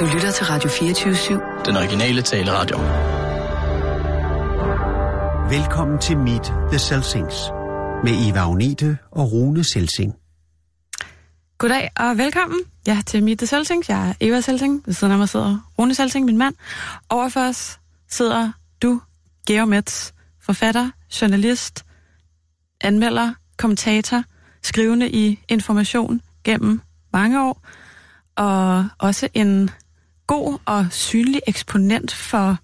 Du lytter til Radio 24-7. Den originale taleradio. Velkommen til Meet the Selsings med Eva Agnete og Rune Selsing. Goddag og velkommen ja, til Meet the Selsings. Jeg er Eva Selsing. Ved siden af mig sidder Rune Selsing, min mand. Overfor os sidder du, Georg Metz, forfatter, journalist, anmelder, kommentator, skrivende i information gennem mange år, og også en god og synlig eksponent for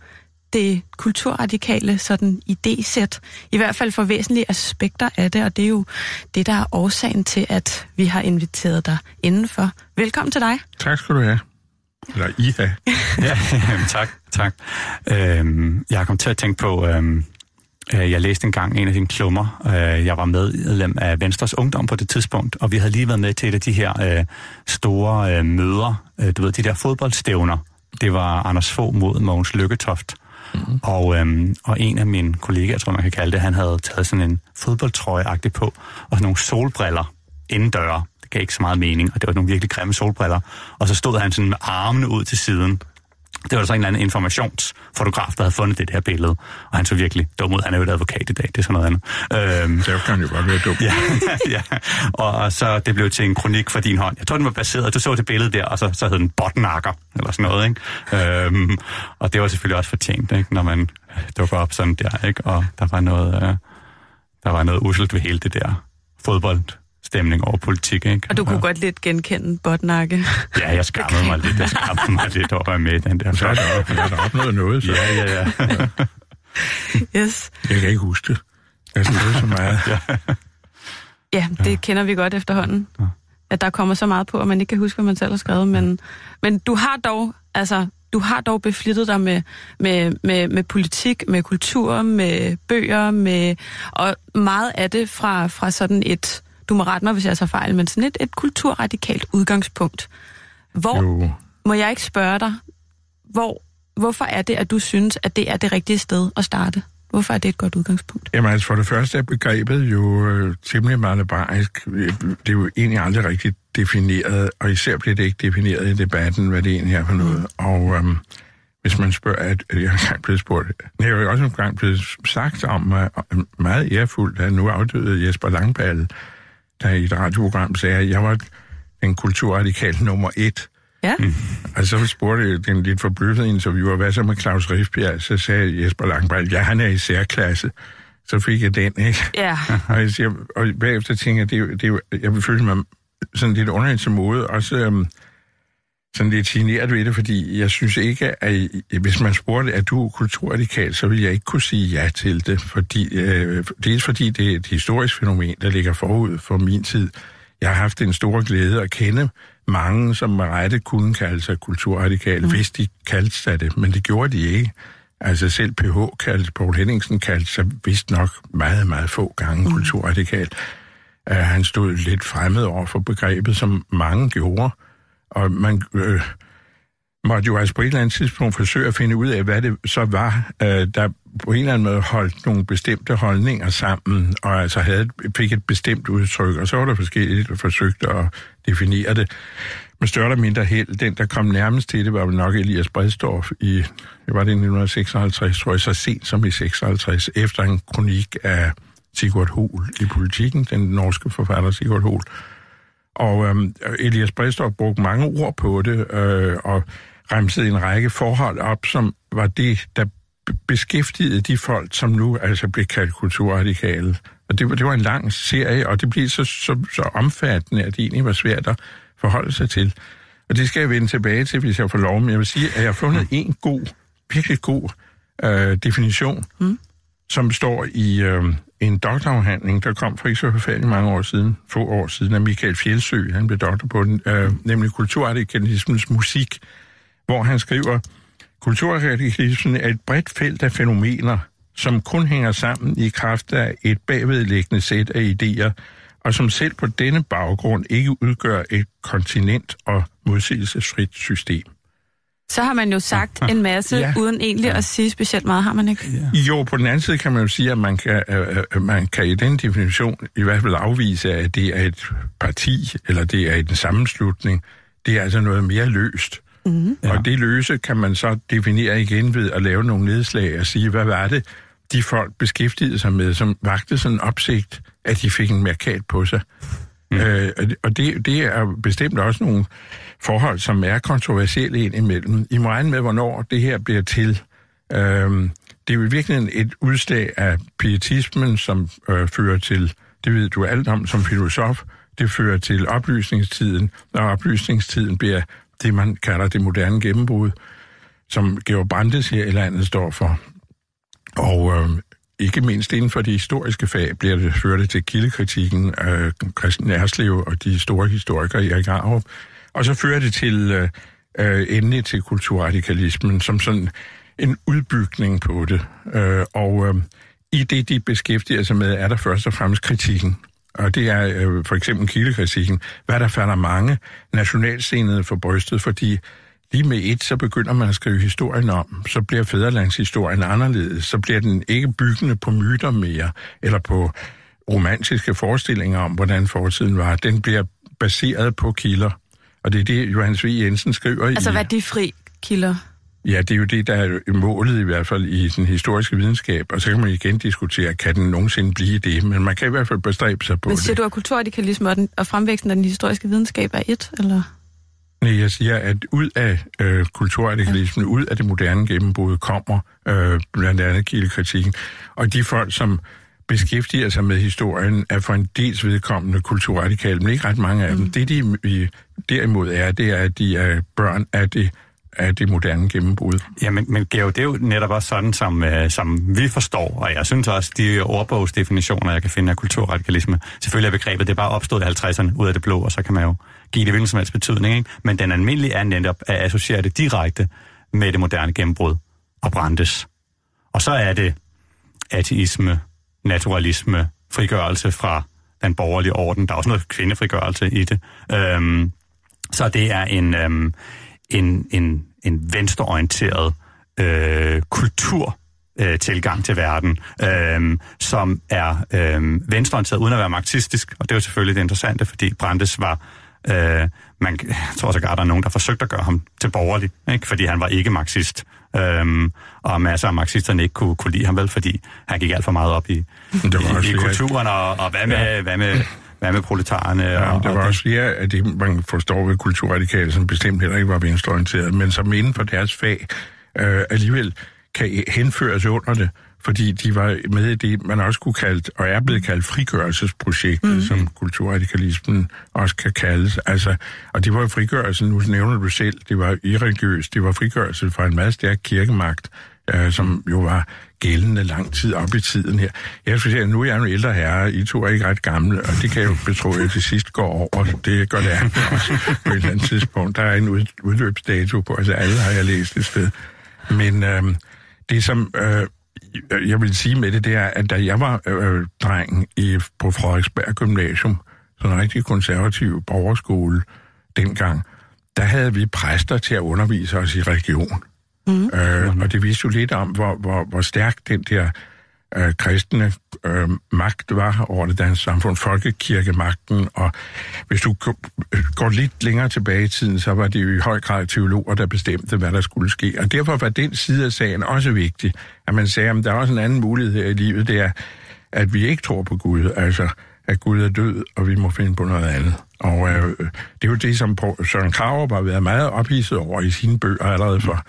det kulturradikale sådan idésæt, i hvert fald for væsentlige aspekter af det, og det er jo det, der er årsagen til, at vi har inviteret dig indenfor. Velkommen til dig. Tak skal du have. Eller I have. ja, tak, tak. Øhm, jeg kommet til at tænke på, øhm, øh, jeg læste engang en af dine klummer. Øh, jeg var medlem af Venstres Ungdom på det tidspunkt, og vi havde lige været med til et af de her øh, store øh, møder, øh, du ved, de der fodboldstævner. Det var Anders Fogh mod Mogens Lykketoft. Mm-hmm. Og, øhm, og en af mine kollegaer, tror man kan kalde det, han havde taget sådan en fodboldtrøje på, og sådan nogle solbriller indendøre. Det gav ikke så meget mening, og det var nogle virkelig grimme solbriller. Og så stod han sådan med armene ud til siden, det var så en eller anden informationsfotograf, der havde fundet det her billede. Og han så virkelig dum ud. Han er jo et advokat i dag, det er sådan noget andet. Øhm, det kan jo godt være dum. ja, ja. Og, og så det blev til en kronik for din hånd. Jeg tror, den var baseret, du så det billede der, og så, så hed den botnakker, eller sådan noget. Ikke? Øhm, og det var selvfølgelig også fortjent, ikke? når man dukker op sådan der. Ikke? Og der var noget, øh, der var noget uselt ved hele det der fodbold stemning over politik. Ikke? Og du kunne og, godt lidt genkende Botnakke. Ja, jeg skammede mig lidt. Jeg skammede mig lidt over at med den der. Så er der, er der opnået noget, så. Ja, ja, ja. yes. Jeg kan ikke huske det. Jeg synes, det så meget. ja. ja, det ja. kender vi godt efterhånden. Ja. At der kommer så meget på, at man ikke kan huske, hvad man selv har skrevet. Men, men du har dog, altså, du har dog beflittet dig med, med, med, med politik, med kultur, med bøger, med, og meget af det fra, fra sådan et du må rette mig, hvis jeg tager fejl, men sådan et, et kulturradikalt udgangspunkt. Hvor, jo. må jeg ikke spørge dig, hvor, hvorfor er det, at du synes, at det er det rigtige sted at starte? Hvorfor er det et godt udgangspunkt? Jamen altså, for det første er begrebet jo øh, temmelig malabarisk. Det er jo egentlig aldrig rigtig defineret, og især bliver det ikke defineret i debatten, hvad det egentlig er for noget. Mm. Og øhm, hvis man spørger, at jeg har engang blevet spurgt, jeg har jo også engang blevet sagt om, uh, meget ærefuldt, at nu afdøde Jesper Langballe, der i et radioprogram sagde, at jeg var en kulturradikal nummer et. Ja. Mm. Og så spurgte den lidt forbløffede interviewer, hvad så med Claus Riffbjerg? Så sagde Jesper Langballe, ja, han er i særklasse. Så fik jeg den, ikke? Ja. og, jeg siger, og bagefter tænker jeg, det, det, jeg føle mig sådan lidt underligt til måde. Også øhm, sådan lidt generet ved det, fordi jeg synes ikke, at hvis man spurgte, at du er kulturradikal, så vil jeg ikke kunne sige ja til det. Fordi, øh, dels fordi det er et historisk fænomen, der ligger forud for min tid. Jeg har haft en stor glæde at kende mange, som med rette kunne kalde sig kulturradikale, mm. hvis de kaldte sig det, men det gjorde de ikke. Altså selv PH kaldte, Paul Henningsen kaldte sig vist nok meget, meget få gange mm. kulturradikal. Uh, han stod lidt fremmed over for begrebet, som mange gjorde. Og man øh, måtte jo altså på et eller andet tidspunkt forsøge at finde ud af, hvad det så var, øh, der på en eller anden måde holdt nogle bestemte holdninger sammen, og altså havde, fik et bestemt udtryk, og så var der forskellige, der forsøgte at definere det. Med større eller mindre held, den der kom nærmest til det, var nok Elias Bredstorff i, det var det i 1956, tror jeg, så sent som i 56, efter en kronik af Sigurd Hohl i politikken, den norske forfatter Sigurd Hohl, og øhm, Elias Bredstrup brugte mange ord på det, øh, og remsede en række forhold op, som var det, der beskæftigede de folk, som nu altså blev kaldt kulturradikale. Og det var, det var en lang serie, og det blev så, så, så omfattende, at det egentlig var svært at forholde sig til. Og det skal jeg vende tilbage til, hvis jeg får lov. Men jeg vil sige, at jeg har fundet en god, virkelig god øh, definition, mm. som står i, øh, en doktorafhandling, der kom for ikke så forfærdeligt mange år siden, få år siden, af Michael Fjeldsø, han blev doktor på den, øh, nemlig kulturradikalismens musik, hvor han skriver, kulturradikalismen er et bredt felt af fænomener, som kun hænger sammen i kraft af et bagvedliggende sæt af idéer, og som selv på denne baggrund ikke udgør et kontinent og modsigelsesfrit system. Så har man jo sagt en masse, ja. uden egentlig ja. at sige specielt meget, har man ikke? Ja. Jo, på den anden side kan man jo sige, at man kan, uh, man kan i den definition i hvert fald afvise, at det er et parti, eller det er en sammenslutning. Det er altså noget mere løst. Mm-hmm. Ja. Og det løse kan man så definere igen ved at lave nogle nedslag og sige, hvad var det, de folk beskæftigede sig med, som vagte sådan en opsigt, at de fik en markat på sig. Mm. Øh, og det, det er bestemt også nogle forhold, som er kontroversielle ind imellem. I må regne med, hvornår det her bliver til. Øh, det er jo virkelig et udslag af pietismen, som øh, fører til, det ved du alt om som filosof, det fører til oplysningstiden, og oplysningstiden bliver det, man kalder det moderne gennembrud, som Georg Brandes her i landet står for. Og øh, ikke mindst inden for de historiske fag bliver det ført til kildekritikken af Christian Erslev og de store historikere i Arup. Og så fører det til øh, øh, endelig til kulturradikalismen som sådan en udbygning på det. Øh, og øh, i det, de beskæftiger sig med, er der først og fremmest kritikken. Og det er øh, for eksempel kildekritikken. Hvad der falder mange nationalscenede for brystet, fordi lige med et, så begynder man at skrive historien om. Så bliver fæderlandshistorien anderledes. Så bliver den ikke byggende på myter mere, eller på romantiske forestillinger om, hvordan fortiden var. Den bliver baseret på kilder. Og det er det, Johannes V. Jensen skriver altså, i... Altså værdifri kilder? Ja, det er jo det, der er målet i hvert fald i den historiske videnskab, og så kan man igen diskutere, kan den nogensinde blive det, men man kan i hvert fald bestræbe sig på men det. Siger du, at kulturradikalisme og, den, og fremvæksten af den historiske videnskab er et, eller? Nej, jeg siger, at ud af øh, kulturradikalismen, ud af det moderne gennembrud, kommer øh, blandt andet kildekritikken, og de folk, som beskæftiger sig med historien, er for en dels vedkommende kulturradikale, men ikke ret mange af mm. dem. Det, de derimod er, det er, at de er børn af det af det moderne gennembrud. Ja, men, men Georg, det er jo netop også sådan, som, øh, som vi forstår, og jeg synes også, de ordbogsdefinitioner, jeg kan finde af kulturradikalisme, selvfølgelig er begrebet, det er bare opstået i 50'erne ud af det blå, og så kan man jo give det hvilken som helst betydning, ikke? men den almindelige er netop at associere det direkte med det moderne gennembrud og brandes. Og så er det ateisme, naturalisme, frigørelse fra den borgerlige orden. Der er også noget kvindefrigørelse i det. Øhm, så det er en, øhm, en, en, en venstreorienteret øh, kultur øh, tilgang til verden, øh, som er øh, venstreorienteret uden at være marxistisk, og det er jo selvfølgelig det interessante, fordi Brandes var, øh, man, jeg tror sågar, der er nogen, der forsøgte at gøre ham til borgerlig, ikke? fordi han var ikke marxist. Øhm, og masser af marxisterne ikke kunne, kunne lide ham vel, fordi han gik alt for meget op i, i, i kulturen, og, og hvad med, ja. hvad med hvad med proletarerne? Ja, og, der var og også flere af det, man forstår ved kulturradikale, som bestemt heller ikke var venstreorienteret, men som inden for deres fag øh, alligevel kan henføres under det, fordi de var med i det, man også kunne kalde, og er blevet kaldt frigørelsesprojektet, mm. som kulturradikalismen også kan kaldes. Altså, og det var jo frigørelsen, nu nævner du selv, det var irreligiøst, det var frigørelse fra en meget stærk kirkemagt, øh, som jo var gældende lang tid op i tiden her. Jeg skal sige, at nu er jeg en ældre herre, I to er ikke ret gamle, og det kan jeg jo betro, at til sidst går over. Det gør det også på et eller andet tidspunkt. Der er en ud, udløbsdato på, altså alle har jeg læst et sted. Men øh, det som øh, jeg vil sige med det, det er, at da jeg var øh, dreng i, på Frederiksberg Gymnasium, sådan en rigtig konservativ borgerskole dengang, der havde vi præster til at undervise os i religion. Mm. Øh, og det viste jo lidt om, hvor, hvor, hvor stærk den der øh, kristne øh, magt var over det danske samfund, folkekirkemagten, og hvis du øh, går lidt længere tilbage i tiden, så var det jo i høj grad teologer, der bestemte, hvad der skulle ske. Og derfor var den side af sagen også vigtig, at man sagde, at der er også en anden mulighed her i livet, det er, at vi ikke tror på Gud, altså at Gud er død, og vi må finde på noget andet. Og øh, det er jo det, som Søren Kraver har været meget ophidset over i sine bøger allerede for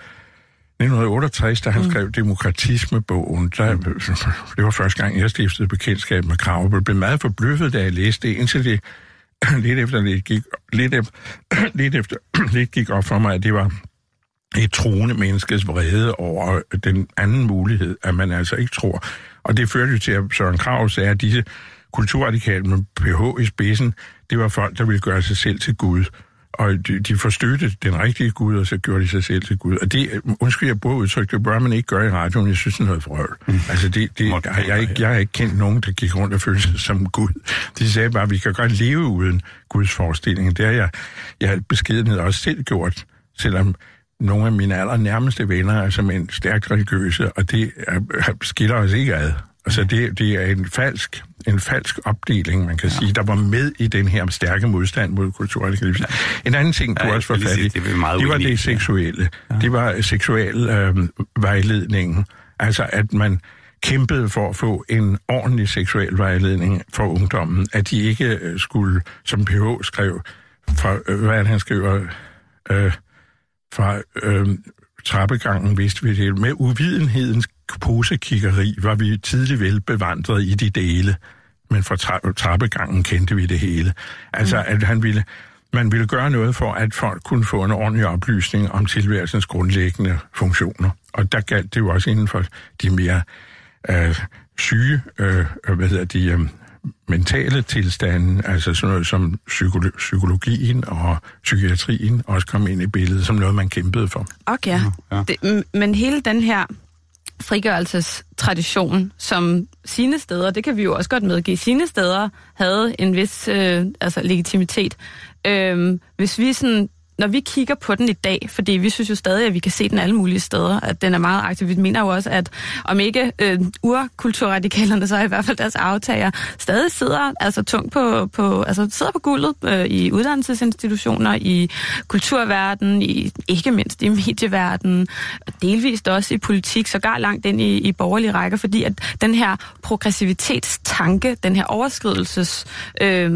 1968, da han mm. skrev Demokratisme-bogen, der, det var første gang, jeg stiftede bekendtskab med Krav, Jeg blev meget forbløffet, da jeg læste det, indtil det lidt efter det gik, lidt efter, lidt efter lidt gik op for mig, at det var et troende menneskes vrede over den anden mulighed, at man altså ikke tror. Og det førte jo til, at Søren Krav sagde, at disse kulturradikale med PH i spidsen, det var folk, der ville gøre sig selv til Gud og de, de forstøtte den rigtige Gud, og så gjorde de sig selv til Gud. Og det, undskyld, jeg bruger udtryk, det bør man ikke gøre i radioen, jeg synes, det er noget frøl. Mm. Altså, det, det, jeg, jeg, ikke, jeg har ikke kendt nogen, der gik rundt og følte sig som Gud. De sagde bare, at vi kan godt leve uden Guds forestilling. Det har jeg, jeg har beskedenhed også selv gjort, selvom nogle af mine allernærmeste venner er som en stærkt religiøse, og det er, skiller os ikke ad. Altså det, det er en falsk, en falsk opdeling, man kan ja. sige, der var med i den her stærke modstand mod kulturradikalisme. Ja. En anden ting, du Ja, også var fat i, det meget det var det seksuelle. Ja. Det var seksuel øh, vejledningen. Altså at man kæmpede for at få en ordentlig seksuel vejledning for ungdommen. At de ikke øh, skulle, som PH skrev, fra, øh, hvad han skriver, øh, fra øh, trappegangen vidste vi det. Med uvidenhedens posekiggeri var vi tidligt velbevandret i de dele, men fra tra- trappegangen kendte vi det hele. Altså, mm. at han ville, man ville gøre noget for, at folk kunne få en ordentlig oplysning om tilværelsens grundlæggende funktioner. Og der galt det jo også inden for de mere øh, syge, øh, hvad hedder de, øh, mentale tilstande, altså sådan noget som psykolo- psykologien og psykiatrien også kom ind i billedet som noget, man kæmpede for. Okay, ja. Ja. Det, m- men hele den her frigørelsestradition, som sine steder, det kan vi jo også godt medgive, sine steder havde en vis øh, altså legitimitet. Øh, hvis vi sådan når vi kigger på den i dag, fordi vi synes jo stadig, at vi kan se den alle mulige steder, at den er meget aktiv. Vi mener jo også, at om ikke øh, urkulturradikalerne, så i hvert fald deres aftager, stadig sidder altså tungt på, på, altså sidder på guldet øh, i uddannelsesinstitutioner, i kulturverdenen, i, ikke mindst i medieverdenen, og delvist også i politik, sågar langt ind i, i borgerlige rækker, fordi at den her progressivitetstanke, den her overskridelses øh,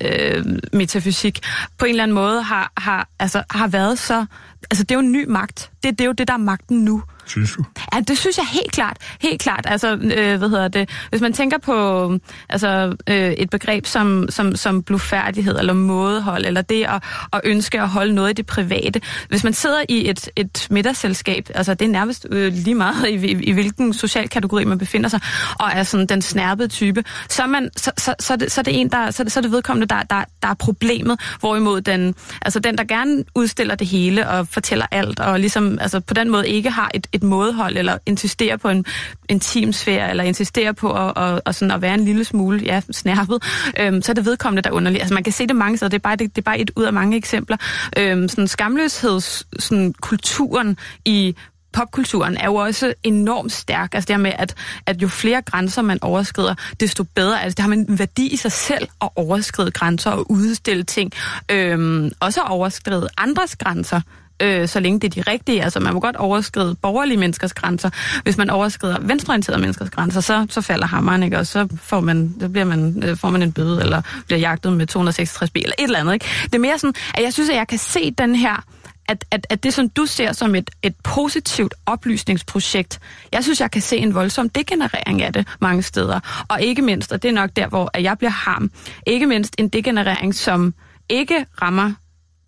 øh, metafysik, på en eller anden måde har, har, altså, har været så... Altså, det er jo en ny magt. Det, det er jo det, der er magten nu. Synes du? Ja, det synes jeg helt klart. Helt klart. Altså, øh, hvad hedder det? Hvis man tænker på altså, øh, et begreb som, som, som blufærdighed, eller mådehold, eller det at, at ønske at holde noget i det private. Hvis man sidder i et, et middagsselskab, altså det er nærmest øh, lige meget i, i, i hvilken social kategori man befinder sig, og er sådan den snærpede type, så er, man, så, så, så, det, så er det en, der, så, det, så er det vedkommende, der, der, der er problemet, hvorimod den, altså den, der gerne udstiller det hele og fortæller alt, og ligesom altså på den måde ikke har et, et mådehold, eller insisterer på en intimsfære, eller insisterer på at, og, og sådan at være en lille smule ja, snærpet, øhm, så er det vedkommende, der er underlig. Altså man kan se det mange steder, det er bare, det, det er bare et ud af mange eksempler. Øhm, sådan skamløsheds, sådan kulturen i popkulturen er jo også enormt stærk. Altså det her med, at, at jo flere grænser man overskrider, desto bedre. Altså det har man en værdi i sig selv at overskride grænser og udstille ting. Øhm, også at overskride andres grænser øh, så længe det er de rigtige. Altså man må godt overskride borgerlige menneskers grænser. Hvis man overskrider venstreorienterede menneskers grænser, så, så falder hammeren, ikke? Og så får man, så bliver man, øh, får man en bøde, eller bliver jagtet med 266 b eller et eller andet, ikke? Det er mere sådan, at jeg synes, at jeg kan se den her at, at, at det, som du ser som et, et positivt oplysningsprojekt, jeg synes, jeg kan se en voldsom degenerering af det mange steder. Og ikke mindst, og det er nok der, hvor at jeg bliver ham, ikke mindst en degenerering, som ikke rammer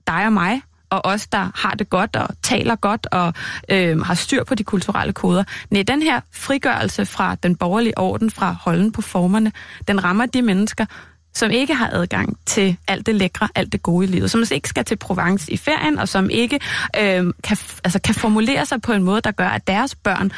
dig og mig, og os, der har det godt og taler godt og øh, har styr på de kulturelle koder. Nej, den her frigørelse fra den borgerlige orden, fra holden på formerne, den rammer de mennesker, som ikke har adgang til alt det lækre, alt det gode i livet, som ikke skal til Provence i ferien, og som ikke øh, kan, altså, kan formulere sig på en måde, der gør, at deres børn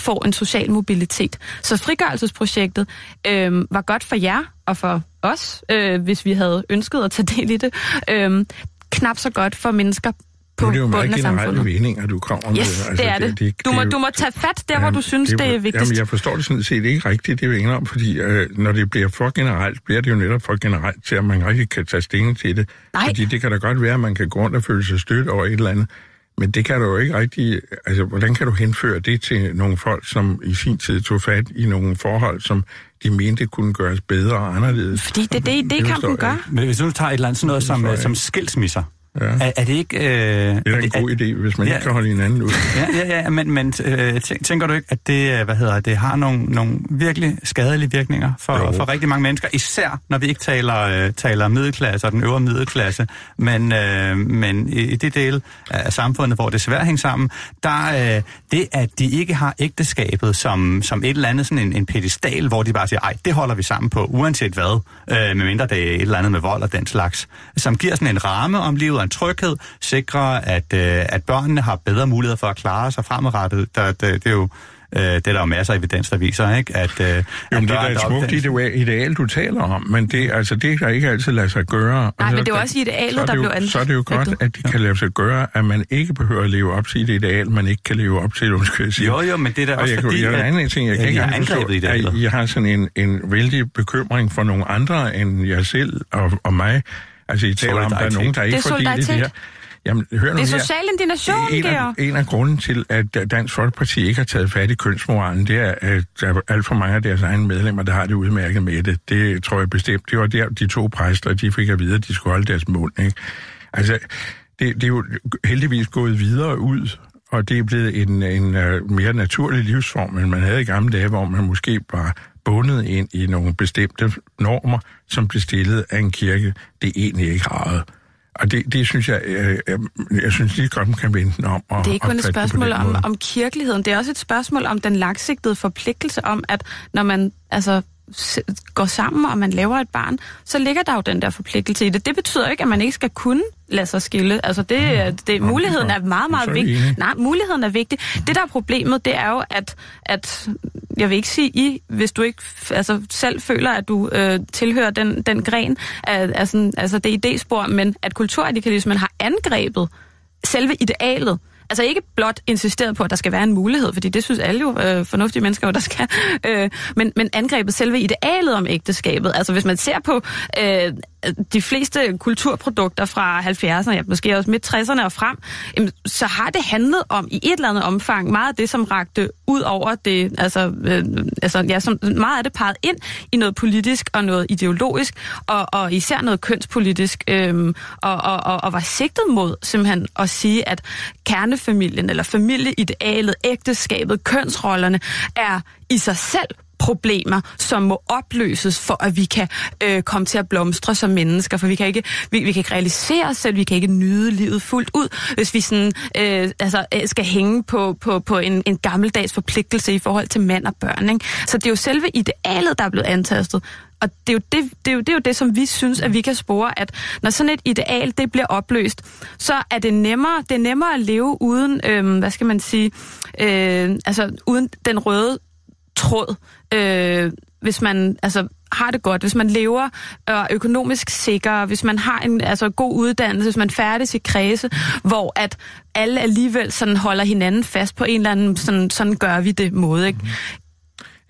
får en social mobilitet. Så frigørelsesprojektet øh, var godt for jer og for os, øh, hvis vi havde ønsket at tage del i det. Øh, knap så godt for mennesker på Nu er det jo bunden meget af generelle samfundet. meninger, du kommer med. Yes, det er det. Du må, jo- du må tage fat der, hvor du synes, det, jo- er vigtigst. Jamen, jeg forstår det sådan set ikke rigtigt, det er jo ingen om, fordi øh, når det bliver for generelt, bliver det jo netop for generelt til, at man rigtig kan tage stilling til det. Nej. Fordi det kan da godt være, at man kan gå rundt og føle sig stødt over et eller andet, men det kan du jo ikke rigtig... Altså, hvordan kan du henføre det til nogle folk, som i sin tid tog fat i nogle forhold, som de mente kunne gøres bedre og anderledes? Fordi det er det, forstår idékampen jeg gør. ikke. Men hvis du nu tager et eller andet sådan noget som, øh, som skilsmisser, Ja. er, er det ikke... Øh, Det er da en god idé, hvis man Ja. ikke kan holde hinanden ud. Ja, ja, ja, men, men øh, tæ- tænker du ikke, at det, øh, hvad hedder det, har nogle, nogle virkelig skadelige virkninger for, Jo. for rigtig mange mennesker, især når vi ikke taler, øh, taler middelklasse og den øvre middelklasse, men, øh, men i, i det del af samfundet, hvor det er svært at hænge sammen, der øh, det, at de ikke har ægteskabet som, som et eller andet sådan en, en pedestal, hvor de bare siger, ej, det holder vi sammen på, uanset hvad, øh, medmindre det er et eller andet med vold og den slags, som giver sådan en ramme om livet en tryghed, sikrer, at, øh, at børnene har bedre muligheder for at klare sig fremadrettet. Der, der, det er jo Øh, det er der jo masser af evidens, der viser, ikke? At, øh, Jamen, at det er et smukt opdager- ideal, du taler om, men det, altså, det kan ikke altid lade sig gøre. Nej, så- men det er jo også idealet, så er det der jo, blev an- Så er det jo godt, at det kan lade sig gøre, at man ikke behøver at leve op til et ideal, man ikke kan leve op til, undskyld jeg siger. Jo, jo, men det er da Og også jeg, kan- fordi, jeg, jeg, at- en anden ting, jeg kan at ikke forstå, at I har sådan en, en vældig bekymring for nogle andre end jeg selv og, og mig. Altså, I taler om, der er nogen, der ikke får del i det her. Jamen, hør nu Det er her. social indignation, en af, en af grunden til, at Dansk Folkeparti ikke har taget fat i kønsmoralen, det er, at der er alt for mange af deres egne medlemmer, der har det udmærket med det. Det tror jeg bestemt. Det var der, de to præster, de fik at vide, at de skulle holde deres mund. Ikke? Altså, det, det er jo heldigvis gået videre ud, og det er blevet en, en uh, mere naturlig livsform, end man havde i gamle dage, hvor man måske var bundet ind i nogle bestemte normer, som blev stillet af en kirke, det egentlig ikke har. Og det, det synes jeg, øh, øh, jeg synes lige godt, man kan vende den om. Og, Det er ikke kun et spørgsmål om, måde. om kirkeligheden, det er også et spørgsmål om den langsigtede forpligtelse om, at når man altså, går sammen, og man laver et barn, så ligger der jo den der forpligtelse i det. Det betyder ikke, at man ikke skal kunne lade sig skille. Altså det, det, Nå, muligheden er meget, meget vi vigtig. Nej, muligheden er vigtig. Det, der er problemet, det er jo, at, at jeg vil ikke sige I, hvis du ikke altså, selv føler, at du øh, tilhører den, den gren af, af sådan, altså det idéspor, men at kulturradikalismen har angrebet selve idealet. Altså ikke blot insisteret på, at der skal være en mulighed, fordi det synes alle jo øh, fornuftige mennesker, der skal, øh, men, men angrebet selve idealet om ægteskabet. Altså hvis man ser på øh, de fleste kulturprodukter fra 70'erne, ja, måske også midt 60'erne og frem, jamen, så har det handlet om i et eller andet omfang meget af det, som rakte ud over det, altså, øh, altså ja, som, meget af det peget ind i noget politisk og noget ideologisk, og, og især noget kønspolitisk, øh, og, og, og, og var sigtet mod simpelthen at sige, at kernefamilien eller familieidealet, ægteskabet, kønsrollerne er i sig selv problemer, som må opløses for, at vi kan øh, komme til at blomstre som mennesker, for vi kan ikke vi, vi kan ikke realisere os selv, vi kan ikke nyde livet fuldt ud, hvis vi sådan, øh, altså, øh, skal hænge på, på, på en, en gammeldags forpligtelse i forhold til mand og børn. Ikke? Så det er jo selve idealet, der er blevet antastet, og det er, jo det, det, er jo, det er jo det, som vi synes, at vi kan spore, at når sådan et ideal, det bliver opløst, så er det nemmere, det er nemmere at leve uden, øh, hvad skal man sige, øh, altså uden den røde tråd, øh, hvis man altså, har det godt, hvis man lever og økonomisk sikker, hvis man har en altså, god uddannelse, hvis man færdes i kredse, hvor at alle alligevel sådan holder hinanden fast på en eller anden, sådan, sådan gør vi det måde. Ikke?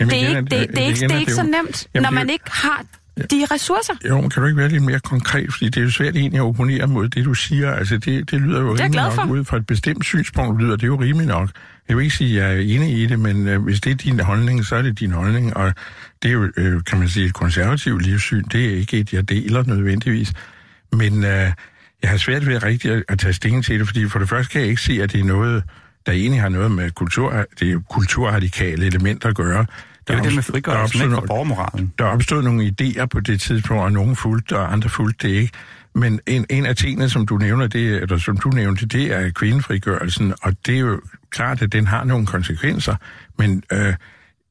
Jamen, Det er igen ikke, det, det, ikke, igen det er ikke så nemt, Jamen, når det man ikke har de ressourcer. Jo, men kan du ikke være lidt mere konkret? Fordi det er jo svært egentlig at opponere mod det, du siger. Altså, det, det lyder jo glad nok ud fra et bestemt synspunkt, lyder det jo rimelig nok. Jeg vil ikke sige, at jeg er enig i det, men øh, hvis det er din holdning, så er det din holdning. Og det er jo, øh, kan man sige, et konservativt livssyn. Det er ikke et, jeg deler nødvendigvis. Men øh, jeg har svært ved rigtig at, at tage stilling til det, fordi for det første kan jeg ikke se, at det er noget, der egentlig har noget med kultur, det er jo kulturradikale elementer at gøre. Det er det med opstod- der frigørelsen opstod borgermoralen. der opstod nogle idéer på det tidspunkt, og nogen fulgte, og andre fulgte det ikke. Men en, en af tingene, som du nævner, det, eller som du nævnte, det er kvindefrigørelsen, og det er jo klart, at den har nogle konsekvenser, men øh,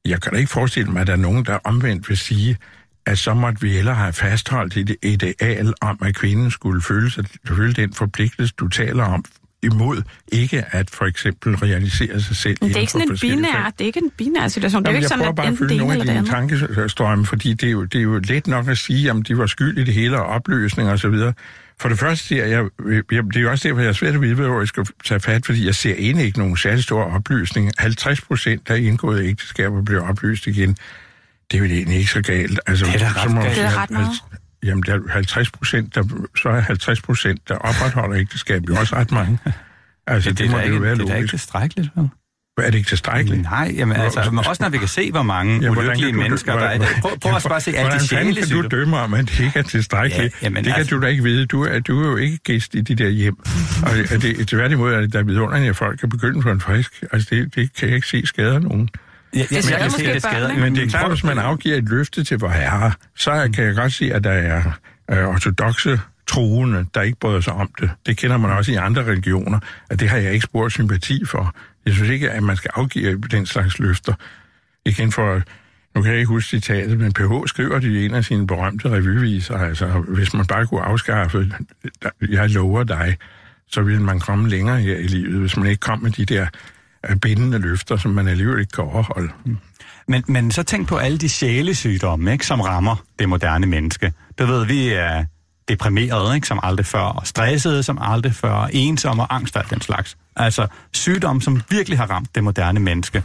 jeg kan da ikke forestille mig, at der er nogen, der omvendt vil sige, at så måtte vi hellere have fastholdt et ideal om, at kvinden skulle føle, sig, føle den forpligtelse, du taler om, imod ikke at for eksempel realisere sig selv. Men det er ikke sådan en binær, fag. det er ikke en binær situation. Det er Jamen, ikke jeg sådan, prøver at bare at følge nogle af dine tankestrømme, fordi det er, jo, det er jo let nok at sige, om de var skyld i det hele og opløsning og så videre. For det første siger jeg, jeg, det er jo også derfor, jeg er svært at vide, hvor jeg skal tage fat, fordi jeg ser egentlig ikke nogen særlig stor opløsning. 50 procent af indgåede ægteskaber bliver opløst igen. Det er jo egentlig ikke så galt. Altså, Det er da ret så må man galt. sige, Det er ret meget. Jamen, der er 50 procent, der, så er 50 procent, der opretholder ægteskab, jo også ret mange. Altså, det, det, er må det jo ikke, være det er da ikke logisk. tilstrækkeligt, vel? Er det ikke tilstrækkeligt? Nej, jamen altså, men også når vi kan se, hvor mange Ja, ja, ulykkelige du- mennesker, der er. Prøv, prøv også bare at se alle de sjæle kan du dømme om, at det ikke er tilstrækkeligt? Ja, jamen, det kan altså- du da ikke vide. Du er, du er jo ikke gæst i de der hjem. Og er det, tværtimod er det da vidunderligt, at folk kan begynde på en frisk. Altså, det, det kan jeg ikke se skader nogen. Ja, ja, Det skader jeg kan måske det skader. ikke? Men det er klart, hvis man afgiver et løfte til vor herre, så kan jeg godt se, at der er øh, ortodoxe troende, der ikke bryder sig om det. Det kender man også i andre religioner, at det har jeg ikke spurgt sympati for. Jeg synes ikke, at man skal afgive den slags løfter. Igen for, nu kan jeg ikke huske citatet, men PH skriver det i en af sine berømte revyviser, altså hvis man bare kunne afskaffe, jeg lover dig, så ville man komme længere her i livet, hvis man ikke kom med de der bindende løfter, som man alligevel ikke kan overholde. Men, men så tænk på alle de sjælesygdomme, ikke, som rammer det moderne menneske. Du ved, vi er deprimerede, ikke, som aldrig før, og stressede som aldrig før, ensomme og angst og den slags. Altså sygdomme, som virkelig har ramt det moderne menneske.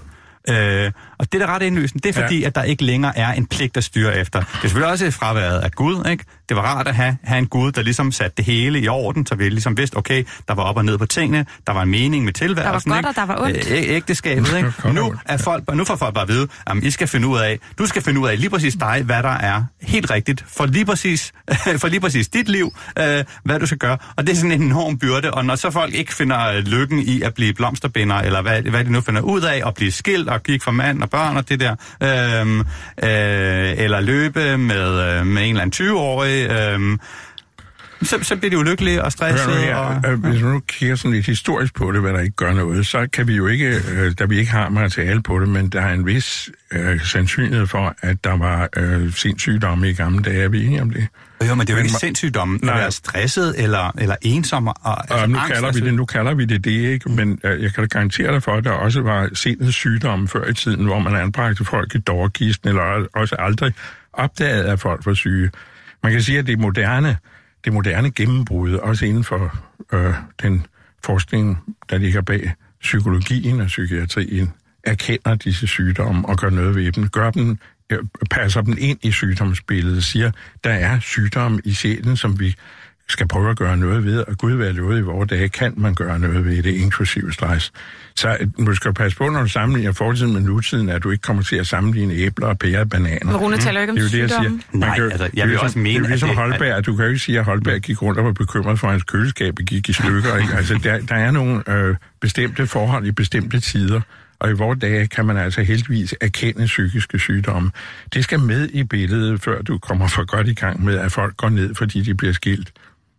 Øh, og det, der er ret indlysende, det er fordi, ja. at der ikke længere er en pligt at styre efter. Det er selvfølgelig også et fraværet af Gud, ikke? Det var rart at have, have en Gud, der ligesom satte det hele i orden, så vi ligesom vidste, okay, der var op og ned på tingene, der var en mening med tilværelsen. Der var godt, ikke? og der var ondt. Æ- ægteskabet, ikke? Nu, er folk, nu får folk bare at vide, at I skal finde ud af, du skal finde ud af lige præcis dig, hvad der er helt rigtigt for lige præcis, for lige præcis dit liv, øh, hvad du skal gøre. Og det er sådan en enorm byrde, og når så folk ikke finder lykken i at blive blomsterbinder, eller hvad, hvad de nu finder ud af, at blive skilt og kigge for mand og børn og det der, øh, øh, eller løbe med, øh, med en eller anden 20-årig, øh, så, så bliver de ulykkelige og stressede. Hør nu her, Og, øh, Hvis man nu kigger sådan lidt historisk på det, hvad der ikke gør noget, så kan vi jo ikke, øh, da vi ikke har materiale på det, men der er en vis øh, sandsynlighed for, at der var øh, sindssygdomme i gamle dage. Er vi enige om det? jo, men det er jo Men ikke sindssygdomme at Nej. være stresset eller, eller ensom. Og, Og altså, nu, angst, kalder vi altså- det, nu kalder vi det det, ikke? Men øh, jeg kan da garantere dig for, at der også var sindets sygdomme før i tiden, hvor man anbragte folk i dårkisten, eller også aldrig opdaget, at folk var syge. Man kan sige, at det moderne, det moderne gennembrud, også inden for øh, den forskning, der ligger bag psykologien og psykiatrien, erkender disse sygdomme og gør noget ved dem. Gør dem øh, passer dem ind i sygdomsbilledet, siger, der er sygdomme i sjælen, som vi skal prøve at gøre noget ved, og Gud være lovet i vores dage, kan man gøre noget ved det, inklusive stress. Så øh, du skal passe på, når du sammenligner fortiden med nutiden, at du ikke kommer til at sammenligne æbler og pærer og bananer. Men Rune taler jo ikke om Det er jo det, jeg siger. sygdomme. Man Nej, kan altså, jeg vil jo også som- mene, Det er at ligesom det- Holberg. Du kan jo ikke sige, at Holberg gik rundt og var bekymret for, at hans køleskab gik i stykker. Ikke? Altså, der, der er nogle øh, bestemte forhold i bestemte tider, og i vores dage kan man altså heldigvis erkende psykiske sygdomme. Det skal med i billedet, før du kommer for godt i gang med, at folk går ned, fordi de bliver skilt.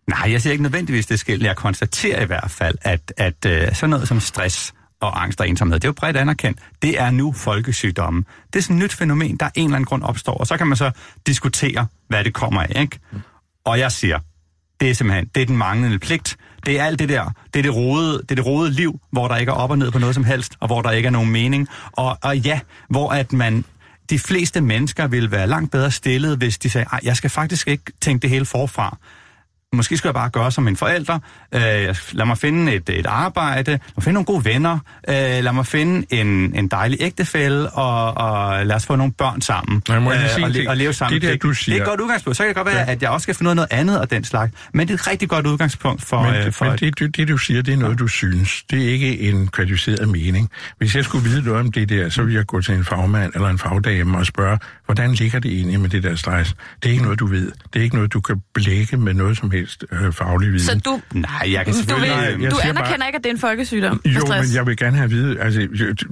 Nej, jeg siger ikke nødvendigvis, det skal. Jeg konstaterer i hvert fald, at, at uh, sådan noget som stress og angst og ensomhed, det er jo bredt anerkendt. Det er nu folkesygdomme. Det er sådan et nyt fænomen, der af en eller anden grund opstår, og så kan man så diskutere, hvad det kommer af, ikke? Og jeg siger, det er simpelthen, det er den manglende pligt. Det er alt det der, det er det rodede, det er det rodede liv, hvor der ikke er op og ned på noget som helst, og hvor der ikke er nogen mening. Og, og ja, hvor at man, de fleste mennesker vil være langt bedre stillet, hvis de sagde, at jeg skal faktisk ikke tænke det hele forfra. Måske skulle jeg bare gøre som en forælder. Øh, lad mig finde et, et arbejde, lad mig finde nogle gode venner, øh, lad mig finde en, en dejlig ægtefælle, og, og lad os få nogle børn sammen. Nej, må jeg øh, sige og, le- og leve sammen. Det der, Det- du Det er siger- et godt udgangspunkt. Så kan det godt være, Ja. at jeg også skal finde noget andet af den slags. Men det er et rigtig godt udgangspunkt for... Men, øh, for men det, det, det, du siger, det er noget, du synes. Det er ikke en kvalificeret mening. Hvis jeg skulle vide noget om det der, så ville jeg gå til en fagmand eller en fagdame og spørge, hvordan ligger det egentlig med det der stress? Det er ikke noget, du ved. Det er ikke noget, du kan blække med noget som helst øh, faglig viden. Så du, Nej, jeg kan du, vil, Nej, jeg du siger anerkender bare- ikke, at det er en folkesygdom? Jo, stress? men jeg vil gerne have at vide, altså,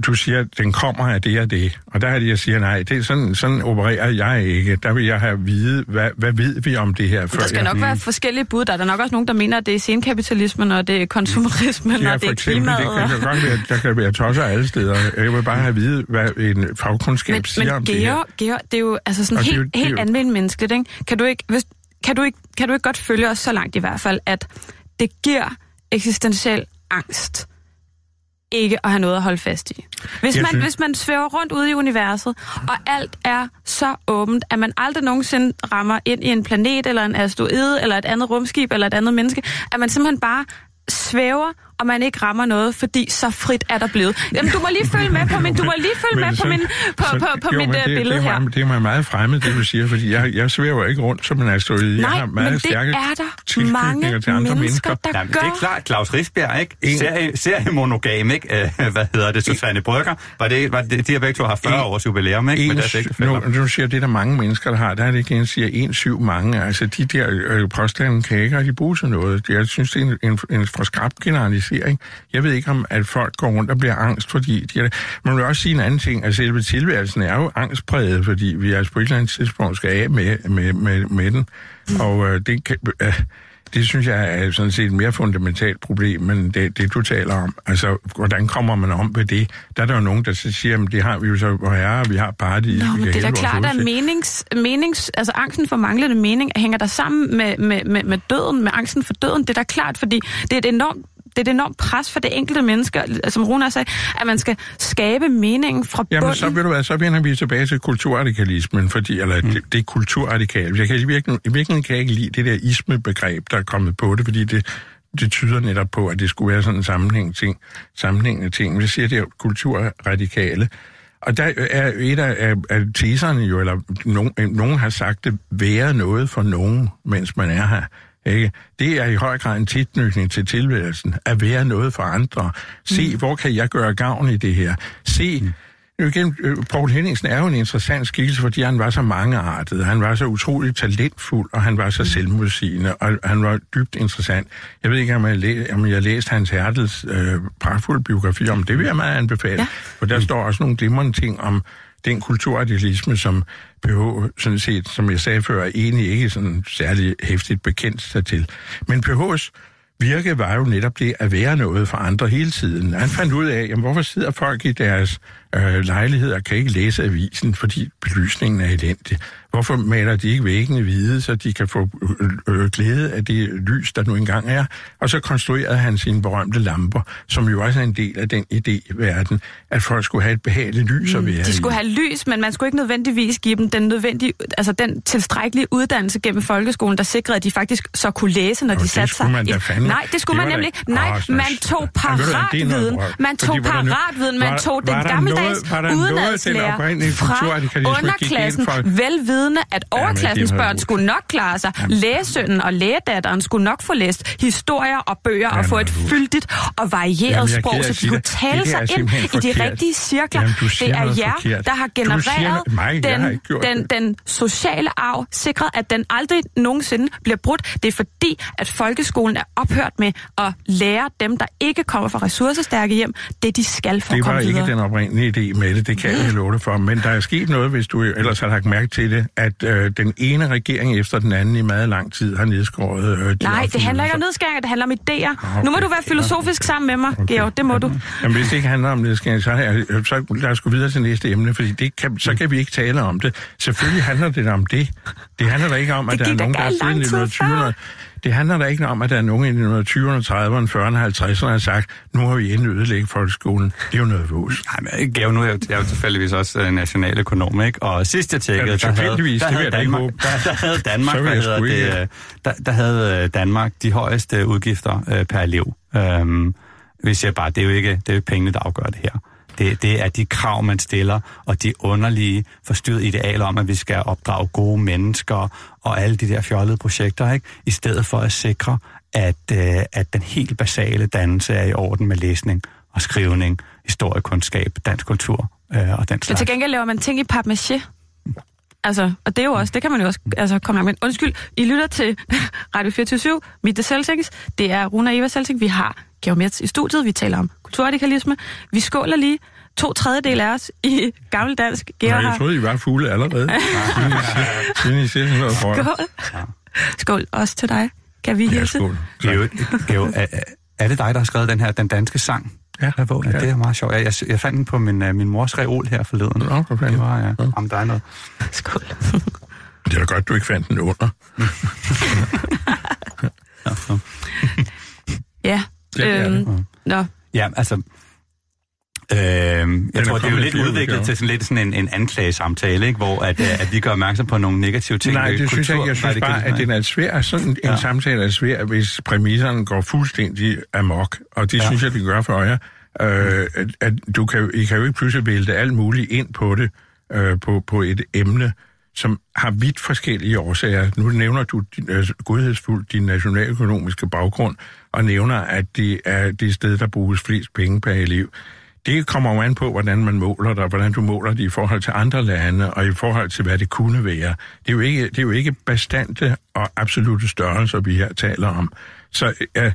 du siger, at den kommer af det og det, og der er det, jeg siger, nej, det er sådan, sådan opererer jeg ikke. Der vil jeg have at vide, hvad, hvad ved vi om det her, før Der skal jeg... nok være forskellige bud. Der er der nok også nogen, der mener, at det er senkapitalismen, og det er konsumerismen, Ja, og det er klimaet. det kan, kan godt være, der kan være tosser alle steder. Jeg vil bare have at vide, hvad en fagkundskab men, siger om men det her. Georg, Georg, det er jo altså sådan Og det helt, det er helt anvendt menneskeligt, ikke? Kan du ikke, hvis, kan, du ikke, kan du ikke godt følge os så langt i hvert fald, at det giver eksistentiel angst ikke at have noget at holde fast i. Hvis man, synes- hvis man svæver rundt ude i universet, og alt er så åbent, at man aldrig nogensinde rammer ind i en planet, eller en asteroide, eller et andet rumskib, eller et andet menneske, at man simpelthen bare svæver, og man ikke rammer noget, fordi så frit er der blevet. Jamen, du må lige følge med på min, du må lige følge Men med på, så- min, på, så- på, på jo, mit men øh, det, billede det er her. mig, det er mig meget fremmed, det du siger, fordi jeg, jeg svæver ikke rundt som en asteroide. jeg Nej, har meget men det er der mange til andre mennesker, der Jamen, gør. det er klart, Claus Risbjerg, ikke? En- Serie, seriemonogam, ikke? Øh, hvad hedder det? Susanne Brygger. Var det, var det, de har begge to har 40 En- års jubilæum, ikke? En, sy- ægtefæller. nu, nu siger det er der mange mennesker, der har. Der er det ikke en, siger en syv mange. Altså, de der øh, påstande kan ikke rigtig bruge til noget. Jeg synes, det er en, en, en for skrab generalisering. Jeg ved ikke, om at folk går rundt og bliver angst, fordi de er... Man vil også sige en anden ting, at selve tilværelsen er jo angstpræget, fordi vi altså på et eller andet tidspunkt skal af med, med, med, med den. Og øh, det kan... Øh, det synes jeg er sådan set et mere fundamentalt problem, men det, det du taler om, altså hvordan kommer man om ved det? Der er der jo nogen, der så siger, at det har vi jo så, hvor herre, vi har paradis. Nå, men det er da klart, at menings, menings, altså angsten for manglende mening hænger der sammen med, med, med, med døden, med angsten for døden. Det er da klart, fordi det er et enormt det er et enormt pres for det enkelte menneske, som Rune sagde, at man skal skabe meningen fra Jamen, bunden. så vil du hvad, så vender vi tilbage til kulturradikalismen, fordi, eller mm. det, det er kulturradikal. Jeg kan i virkeligheden, i virkeligheden kan jeg ikke lide det der isme-begreb, der er kommet på det, fordi det, det tyder netop på, at det skulle være sådan en sammenhæng ting, sammenhængende ting. Vi siger, det er kulturradikale. Og der er et af, af, af teserne jo, eller nogen, nogen har sagt det, være noget for nogen, mens man er her. Ikke? Det er i høj grad en tilknytning til tilværelsen, at være noget for andre. Se, mm. hvor kan jeg gøre gavn i det her? Se, mm. Igen, øh, Paul Henningsen er jo en interessant skikkelse, fordi han var så mangeartet. Han var så utroligt talentfuld, og han var så selvmodsigende, og han var dybt interessant. Jeg ved ikke, om jeg, læ- om jeg har læst Hans Hertels øh, pragtfulde biografi om det, vil jeg meget anbefale. Ja. For der står også nogle glimrende ting om den kulturadialisme, som PH, sådan set, som jeg sagde før, egentlig ikke sådan særlig hæftigt bekendt sig til. Men PH's virke var jo netop det at være noget for andre hele tiden. Han fandt ud af, jamen, hvorfor sidder folk i deres øh, lejligheder kan ikke læse avisen, fordi belysningen er elendig. Hvorfor maler de ikke væggene hvide, så de kan få øh, øh, glæde af det lys, der nu engang er? Og så konstruerede han sine berømte lamper, som jo også er en del af den idé-verden, at folk skulle have et behageligt lys at være Mm, De skulle i. have lys, men man skulle ikke nødvendigvis give dem den, nødvendige, altså den tilstrækkelige uddannelse gennem folkeskolen, der sikrede, at de faktisk så kunne læse, når Jo, de satte sig. man da i- fandme. Nej, det skulle Det man nemlig ikke. Nej, man tog paratviden. Man tog paratviden, man tog den var noget- var der udenadslærer fra ind underklassen, velvidende, at overklassens det børn skulle nok klare sig. Lægesønnen og lægedatteren skulle nok få læst historier og bøger og Jamen, få et fyldigt og varieret Jamen, sprog, så de kunne det. tale Det sig ind simpelthen i de forkert. rigtige cirkler. Jamen, Det er jer, forkert. der har genereret mig, den, det. den, den sociale arv, sikret, at den aldrig nogensinde bliver brudt. Det er fordi, at folkeskolen er ophørt med at lære dem, der ikke kommer fra ressourcestærke hjem, det de skal for at Det var komme ikke videre. den oprindelige idé med det, det kan jeg love dig for. Men der er sket noget, hvis du ellers har lagt mærke til det, at øh, den ene regering efter den anden i meget lang tid har nedskåret øh, de Nej, det handler ikke om nedskæringer, det handler om idéer. okay. Nu må du være filosofisk sammen med mig, Okay. Georg. Det må du. Jamen, hvis det ikke handler om nedskæring, så, jeg, øh, så lad os gå videre til næste emne, fordi det kan, så kan vi ikke tale om det. Selvfølgelig handler det om det. Det handler da ikke om, at Det der er nogen, der er siden 1920'erne. Det handler da ikke om, at der er nogen i 1920'erne, 30'erne, 40'erne, 50'erne, der har sagt, nu har vi endelig ødelægge folkeskolen. Det er jo noget vås. Nej, men Geo, nu er jeg, jeg er jo tilfældigvis også øh, nationaløkonom, ikke? Og sidst jeg tjekkede, Ja, der havde, der havde jeg Danmark, der, der havde Danmark, jeg hedder det, øh, der, der havde øh, Danmark de højeste udgifter øh, per elev. Øhm, vi siger bare, det er jo ikke, det er jo pengene, der afgør det her. Det, det er de krav, man stiller, og de underlige forstyrrede idealer om, at vi skal opdrage gode mennesker og alle de der fjollede projekter, ikke? i stedet for at sikre, at, øh, at den helt basale dannelse er i orden med læsning og skrivning, historiekundskab, dansk kultur øh, og den Men slags. til gengæld laver man ting i papmaché. Altså, og det er jo også, det kan man jo også altså, komme langt med. Undskyld, I lytter til Radio 24 Mit det Selsings. Det er Runa og Eva Selsing. Vi har Georg Metz i studiet. Vi taler om kulturradikalisme. Vi skåler lige to tredjedel af os i gammeldansk. Nej, Georg jeg har... troede, I var fulde allerede. Siden I siger- sådan noget for Skål. Skål også til dig. Kan vi Ja, hilse? skål. Geo, Geo, er, er det dig, der har skrevet den her, den danske sang? Ja. Ja, hvor, ja. Ja. Det er meget sjovt. Jeg, jeg, jeg fandt den på min, uh, min mors reol her forleden. Nå, for fanden. Det var, ja. Ja. Om der er noget. Skål. Det er da godt, du ikke fandt den under. Ja, så. Ja. Ja, det er det. Øhm, nå, ja altså... Øh, jeg tror, det er jo lidt udviklet til sådan lidt sådan en, en anklagesamtale, ikke? hvor at, øh, at vi gør opmærksom på nogle negative ting. Nej, det synes jeg ikke. Jeg synes bare, at den er svær. Sådan en Ja. samtale er svær, hvis præmisserne går fuldstændig amok. Og det Ja. synes jeg, det gør for jer. Øh, at, at du kan, I kan jo ikke pludselig vælte alt muligt ind på det, øh, på, på et emne, som har vidt forskellige årsager. Nu nævner du din, øh, godhedsfuldt din nationaløkonomiske baggrund, og nævner, at det er det sted, der bruges flest penge per elev. Det kommer jo an på, hvordan man måler det, og hvordan du måler det i forhold til andre lande, og i forhold til, hvad det kunne være. Det er jo ikke, det er jo ikke bestandte og absolute størrelser, vi her taler om. Så øh,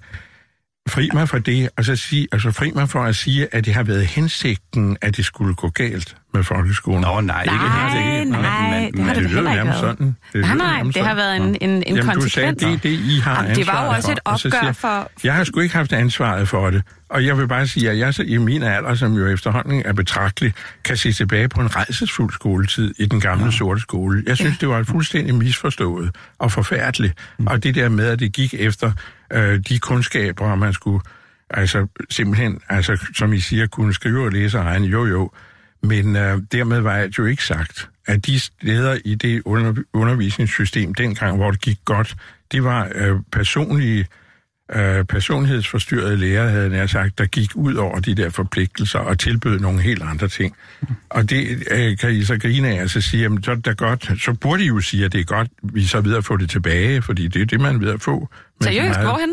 fri mig for det, og så sige, altså fri mig for at sige, at det har været hensigten, at det skulle gå galt med folkeskolen. Nå, nej, ikke Nej, helt. nej, det har det det lyder heller ikke været. sådan. Det nej, nej, det har været en, en, en Jamen, du sagde, konsekvens. det er det, I har Jamen, det var jo også et for. Og opgør jeg, for- Jeg har sgu ikke haft ansvaret for det. Og jeg vil bare sige, at jeg så i min alder, som jo efterhånden er betragtelig, kan se tilbage på en rejsesfuld skoletid i den gamle ja. sorte skole. Jeg synes, det var fuldstændig misforstået og forfærdeligt. Mm. Og det der med, at det gik efter øh, de kundskaber, og man skulle Altså simpelthen, altså som I siger, kunne skrive og læse og regne, jo jo. Men øh, dermed var det jo ikke sagt, at de steder i det under, undervisningssystem dengang, hvor det gik godt, det var øh, personlige øh, personlighedsforstyrrede lærere, havde jeg sagt, der gik ud over de der forpligtelser og tilbød nogle helt andre ting. Og det øh, kan I så grine af, og så sige, jamen, så er det da godt. Så burde I jo sige, at det er godt, vi så ved at få det tilbage, fordi det er det, man ved at få de Seriøst, hvorhen?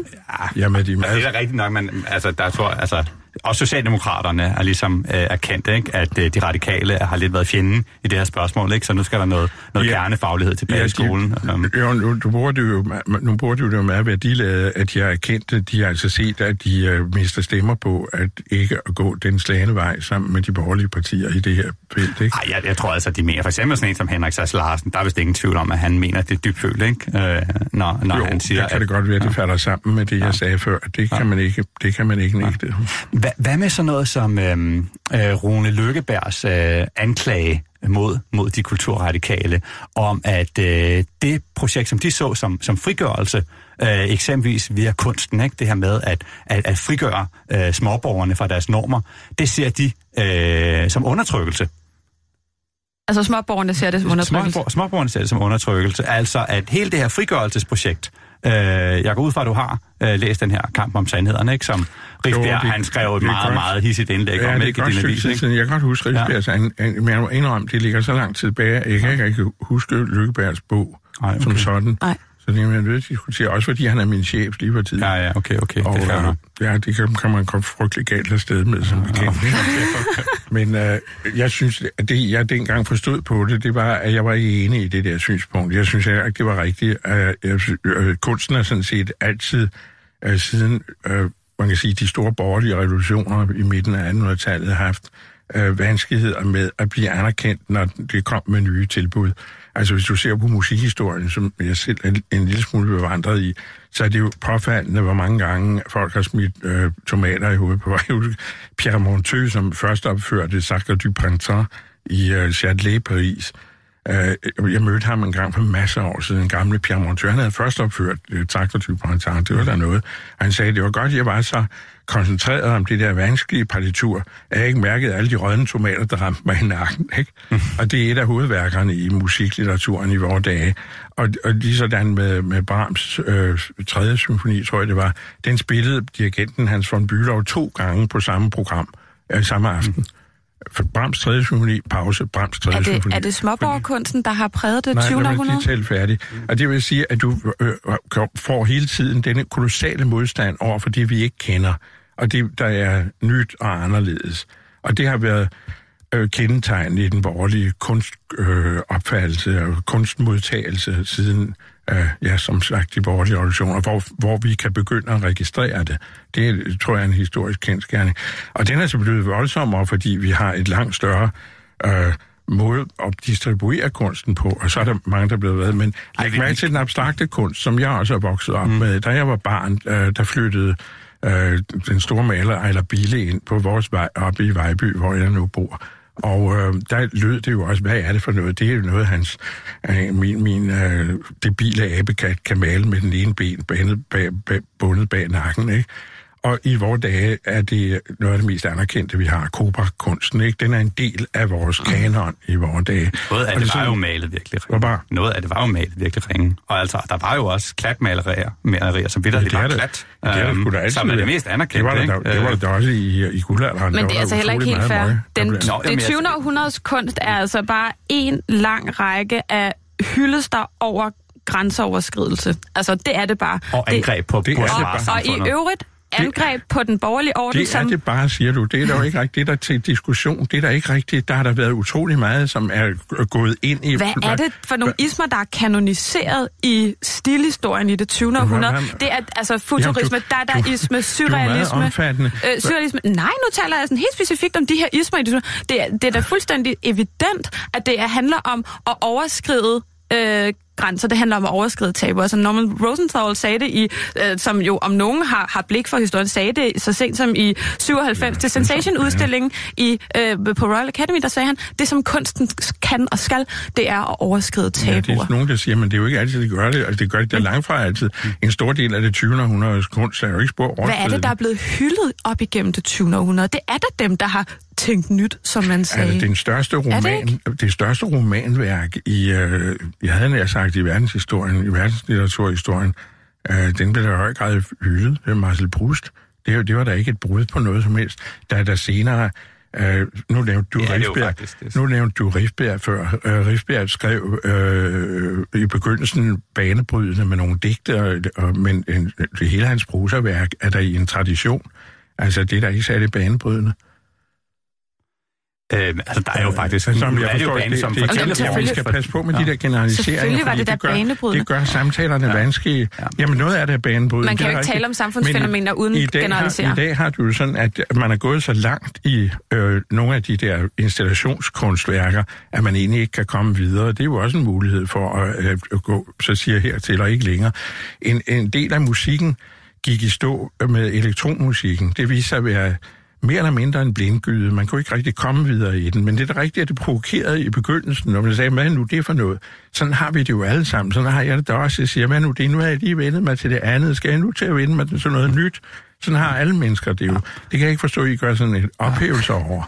Ja, med de Altså, meget... det er da rigtigt nok, men altså, der tror, altså, også Socialdemokraterne er ligesom øh, erkendt, ikke? at øh, de radikale har lidt været fjenden i det her spørgsmål, ikke? så nu skal der noget, noget Ja. kernefaglighed tilbage Ja, i skolen. De, Um, jo, nu, du bruger det jo, nu bruger det jo meget værdilade, at de har erkendt det. De har altså set, at de uh, mister stemmer på at ikke at gå den slagende vej sammen med de borgerlige partier i det her felt. Ikke? ej, jeg, jeg tror altså, at de mener, for eksempel sådan en som Henrik Sass Larsen, der er vist ingen tvivl om, at han mener, at det er dybfølt, ikke? Øh, når, når jo, han siger, der kan det godt være, det falder sammen med det, jeg sagde før. Det kan man ikke, det kan man ikke nægte. Hvad, hvad med sådan noget som øhm, øh, Rune Lykkebergs øh, anklage mod, mod de kulturradikale, om at øh, det projekt, som de så som, som frigørelse, øh, eksempelvis via kunsten, ikke? det her med at, at, at frigøre øh, småborgerne fra deres normer, det ser de øh, som undertrykkelse. Altså småborgerne ser det som undertrykkelse. Småbor, småborgerne ser det som undertrykkelse. Altså at hele det her frigørelsesprojekt, øh, jeg går ud fra, at du har øh, læst den her kamp om sandhederne, ikke? som det- han skrev et meget, godt. meget hissigt indlæg Ja, om, det er ikke? i godt avis, ikke? Jeg kan godt huske Rigsbergs, ja. men jeg må indrømme, det ligger så lang tid tilbage, at jeg kan ikke huske Lykkebergs bog Ej, okay. som sådan. Nej. Så det er man ved at diskutere, også fordi han er min chef lige for tiden. Ja, ja, okay, okay. Og det øh, ja, det kan, kan man komme frygtelig galt afsted med, som bekendt. Men øh, jeg synes, at det, jeg dengang forstod på det, det var, at jeg var ikke enig i det der synspunkt. Jeg synes ikke, det var rigtigt. At, sy- øh, kunsten er sådan set altid øh, siden, øh, man kan sige, de store borgerlige revolutioner i midten af 1800-tallet har haft øh, vanskeligheder med at blive anerkendt, når det kom med nye tilbud. Altså hvis du ser på musikhistorien, som jeg selv er en lille smule bevandret i, så er det jo påfaldende, hvor mange gange folk har smidt øh, tomater i hovedet på vej. Pierre Monteux, som først opførte Sacre du Printemps i øh, Châtelet, Paris. Øh, jeg mødte ham en gang for masser af år siden, en gamle Pierre. Han havde først opført øh, Printemps, det var der noget. Og han sagde, det var godt, jeg var så koncentreret om det der vanskelige partitur, at jeg ikke mærkede alle de rødne tomater, der ramte mig i nakken. Ikke? og det er et af hovedværkerne i musiklitteraturen i vores dage. Og, og lige sådan med, med Brahms øh, tredje symfoni, tror jeg det var, den spillede dirigenten Hans von Bülow to gange på samme program, øh, samme aften. For Brahms tredje symfoni, pause, Brahms tredje Er det, symfoni. er det småborgerkunsten, der har præget det Nej, 20. lad mig århundrede? lige tale færdig. Og det vil sige, at du øh, øh, får hele tiden denne kolossale modstand over for det, vi ikke kender, og det, der er nyt og anderledes. Og det har været øh, kendetegn i den borgerlige kunstopfattelse øh, og kunstmodtagelse siden, øh, ja, som sagt, de borgerlige revolutioner, hvor, hvor vi kan begynde at registrere det. Det tror jeg er en historisk kendskærning. Og den er så blevet voldsommere, fordi vi har et langt større... Øh, måde at distribuere kunsten på, og så er der mange, der er blevet ved. Men læg mærke til den abstrakte kunst, som jeg også er vokset op mm. med. Da jeg var barn, øh, der flyttede øh, den store maler Ejler Bille ind på vores vej oppe i Vejby, hvor jeg nu bor. Og øh, der lød det jo også, hvad er det for noget? Det er jo noget, hans, øh, min, min øh, debile abekat kan male med den ene ben bandet bag, bag, bundet bag nakken, ikke? Og i vores dage er det noget af det mest anerkendte, vi har, Cobra-kunsten, ikke? Den er en del af vores kanon i vores dage. Noget af Og det var sådan- jo malet virkelig ringe. var? Noget af det var jo malet virkelig ringe. Og altså, der var jo også klatmalerier, malerier, som vidt Ja, det var er det. klat. Det øhm, altid Som er det mest Det anerkendte, var der, ikke? det var der da også i, i guldalderen. Men det er var altså heller ikke helt fair. Den, Nå, det jamen, 20. jeg- århundredes kunst er altså bare en lang række af hyldester over grænseoverskridelse. Altså, det er det bare. Og det, angreb på det det bare. og, og i øvrigt angreb på den borgerlige orden, Det er som... det bare, siger du. Det er der jo ikke rigtigt. Det er der til diskussion. Det er der ikke rigtigt. Der har der været utrolig meget, som er gået ind i... Hvad er det for nogle ismer, der er kanoniseret i stilhistorien i det 20. århundrede? Det er altså futurisme, Jamen, du- dadaisme, surrealisme. Øh, surrealisme. Nej, nu taler jeg sådan helt specifikt om de her ismer. i det. Det er, det da fuldstændig evident, at det er, handler om at overskride øh, grænser, det handler om at overskride tabu. Altså Norman Rosenthal sagde det, i, øh, som jo om nogen har, har blik for historien, sagde det så sent som i 97 ja, til Sensation-udstillingen i, øh, på Royal Academy, der sagde han, det som kunsten kan og skal, det er at overskride tabuer. Ja, det er nogen, der siger, men det er jo ikke altid, de gør det. Altså, det gør det der langt fra altid. En stor del af det 20. århundredes kunst er jo ikke spor Hvad er det, der er blevet hyldet op igennem det 20. århundrede? Det er da dem, der har tænkt nyt, som man sagde. Altså, den største roman, det, det største romanværk i, øh, jeg havde nær sagt, i verdenshistorien, i verdenslitteraturhistorien, øh, den blev der i høj grad hyldet. Det er Marcel Proust. Det, det var der ikke et brud på noget som helst. Da der senere Uh, nu nævnte du ja, Rifbjerg, nu nævnte du Rifbjerg før. Uh, Rifbjerg skrev uh, i begyndelsen banebrydende med nogle digte, og, og, men en, det hele hans prosaværk er der i en tradition. Altså, det er der ikke særlig banebrydende. Øh, altså, der er jo faktisk... Øh, som jeg forstår, det, det, som det, det, det, vi skal passe på med ja. de der generaliseringer. Selvfølgelig var det der banebrydende. Det gør samtalerne ja. vanskelige. Ja. Jamen, noget af det er banebrydende. Man kan jo ikke tale om samfundsfænomener uden i dag generalisere. Har, I dag har du jo sådan, at man er gået så langt i øh, nogle af de der installationskunstværker, at man egentlig ikke kan komme videre. Det er jo også en mulighed for at, øh, at gå, så siger hertil og ikke længere. En, en del af musikken gik i stå med elektronmusikken. Det viser sig at være mere eller mindre en blindgyde. Man kunne ikke rigtig komme videre i den, men det er da rigtigt, at det provokerede i begyndelsen, når man sagde, hvad nu det for noget? Sådan har vi det jo alle sammen. Sådan har jeg det da også. Jeg siger, hvad nu det? Nu har jeg lige vendet mig til det andet. Skal jeg nu til at vende mig til noget nyt? Sådan har alle mennesker det jo. Det kan jeg ikke forstå, at I gør sådan en ophævelse over.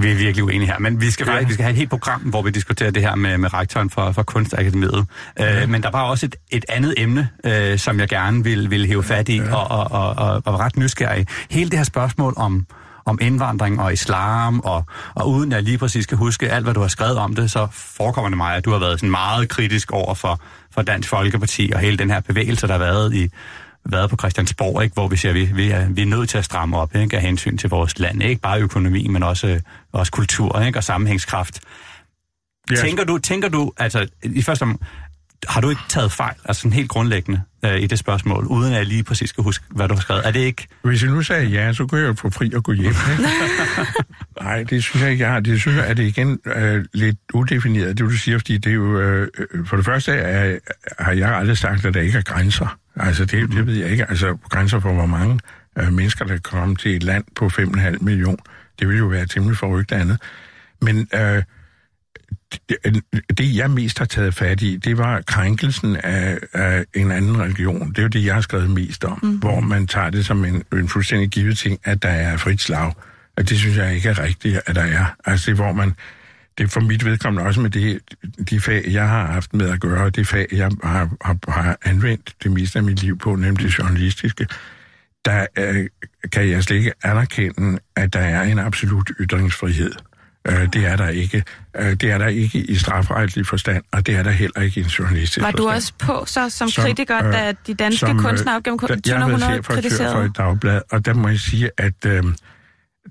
Vi er virkelig uenige her, men vi skal, faktisk, vi skal have et helt program, hvor vi diskuterer det her med, med rektoren for, for Kunstakademiet. Ja. Øh, men der var også et, et andet emne, øh, som jeg gerne vil, vil hæve fat i, ja. og, og, og, og, og ret nysgerrig. Hele det her spørgsmål om, om indvandring og islam, og, og uden at jeg lige præcis skal huske alt, hvad du har skrevet om det, så forekommer det mig, at du har været sådan meget kritisk over for, for Dansk Folkeparti og hele den her bevægelse, der har været i været på Christiansborg, ikke? hvor vi siger, at vi, vi, er, vi er nødt til at stramme op ikke? af hensyn til vores land. Ikke bare økonomi, men også, også kultur ikke? og sammenhængskraft. Yes. Tænker du, tænker du, altså i første om, har du ikke taget fejl, altså sådan helt grundlæggende øh, i det spørgsmål, uden at jeg lige præcis skal huske, hvad du har skrevet? Er det ikke... Hvis jeg nu sagde ja, så kunne jeg jo få fri og gå hjem. Nej, det synes jeg ikke, jeg har. Det synes jeg, at det igen øh, lidt udefineret, det du siger, fordi det er jo... Øh, for det første er, har jeg aldrig sagt, at der ikke er grænser. Altså, det, det ved jeg ikke. Altså, grænser for hvor mange øh, mennesker, der kan komme til et land på 5,5 millioner. Det vil jo være temmelig forrygt andet. Men... Øh, det, jeg mest har taget fat i, det var krænkelsen af, af en anden religion. Det er jo det, jeg har skrevet mest om, mm. hvor man tager det som en, en fuldstændig givet ting, at der er frit slag. Og det synes jeg ikke er rigtigt, at der er. Altså hvor man, det er for mit vedkommende også med det, de fag, jeg har haft med at gøre, det fag, jeg har, har, har anvendt det meste af mit liv på, nemlig det journalistiske, der øh, kan jeg slet ikke anerkende, at der er en absolut ytringsfrihed. Øh, det er der ikke. Øh, det er der ikke i strafretlig forstand, og det er der heller ikke i en journalistisk Var du også på så som, som kritiker, øh, da de danske som, øh, kunstnere op gennem 200 kritiserede? Jeg for et dagblad, og der må jeg sige, at øh,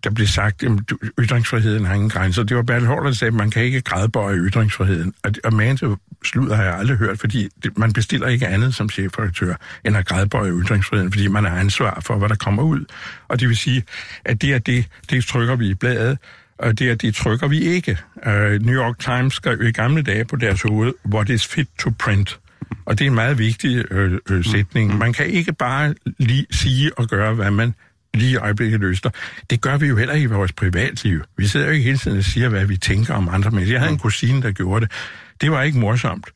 der blev sagt, at ytringsfriheden har ingen grænser. Det var Bertel Hård, der sagde, at man kan ikke grædbøje ytringsfriheden. Og, og man til sludder har jeg aldrig hørt, fordi det, man bestiller ikke andet som chefredaktør, end at grædbøje ytringsfriheden, fordi man har ansvar for, hvad der kommer ud. Og det vil sige, at det er det, det trykker vi i bladet, og det, det trykker vi ikke. Uh, New York Times skrev i gamle dage på deres hoved, what is fit to print. Og det er en meget vigtig øh, øh, sætning. Mm. Man kan ikke bare lige sige og gøre, hvad man lige i øjeblikket lyster. Det gør vi jo heller ikke i vores privatliv. Vi sidder jo ikke hele tiden og siger, hvad vi tænker om andre mennesker. Jeg havde en kusine, der gjorde det. Det var ikke morsomt.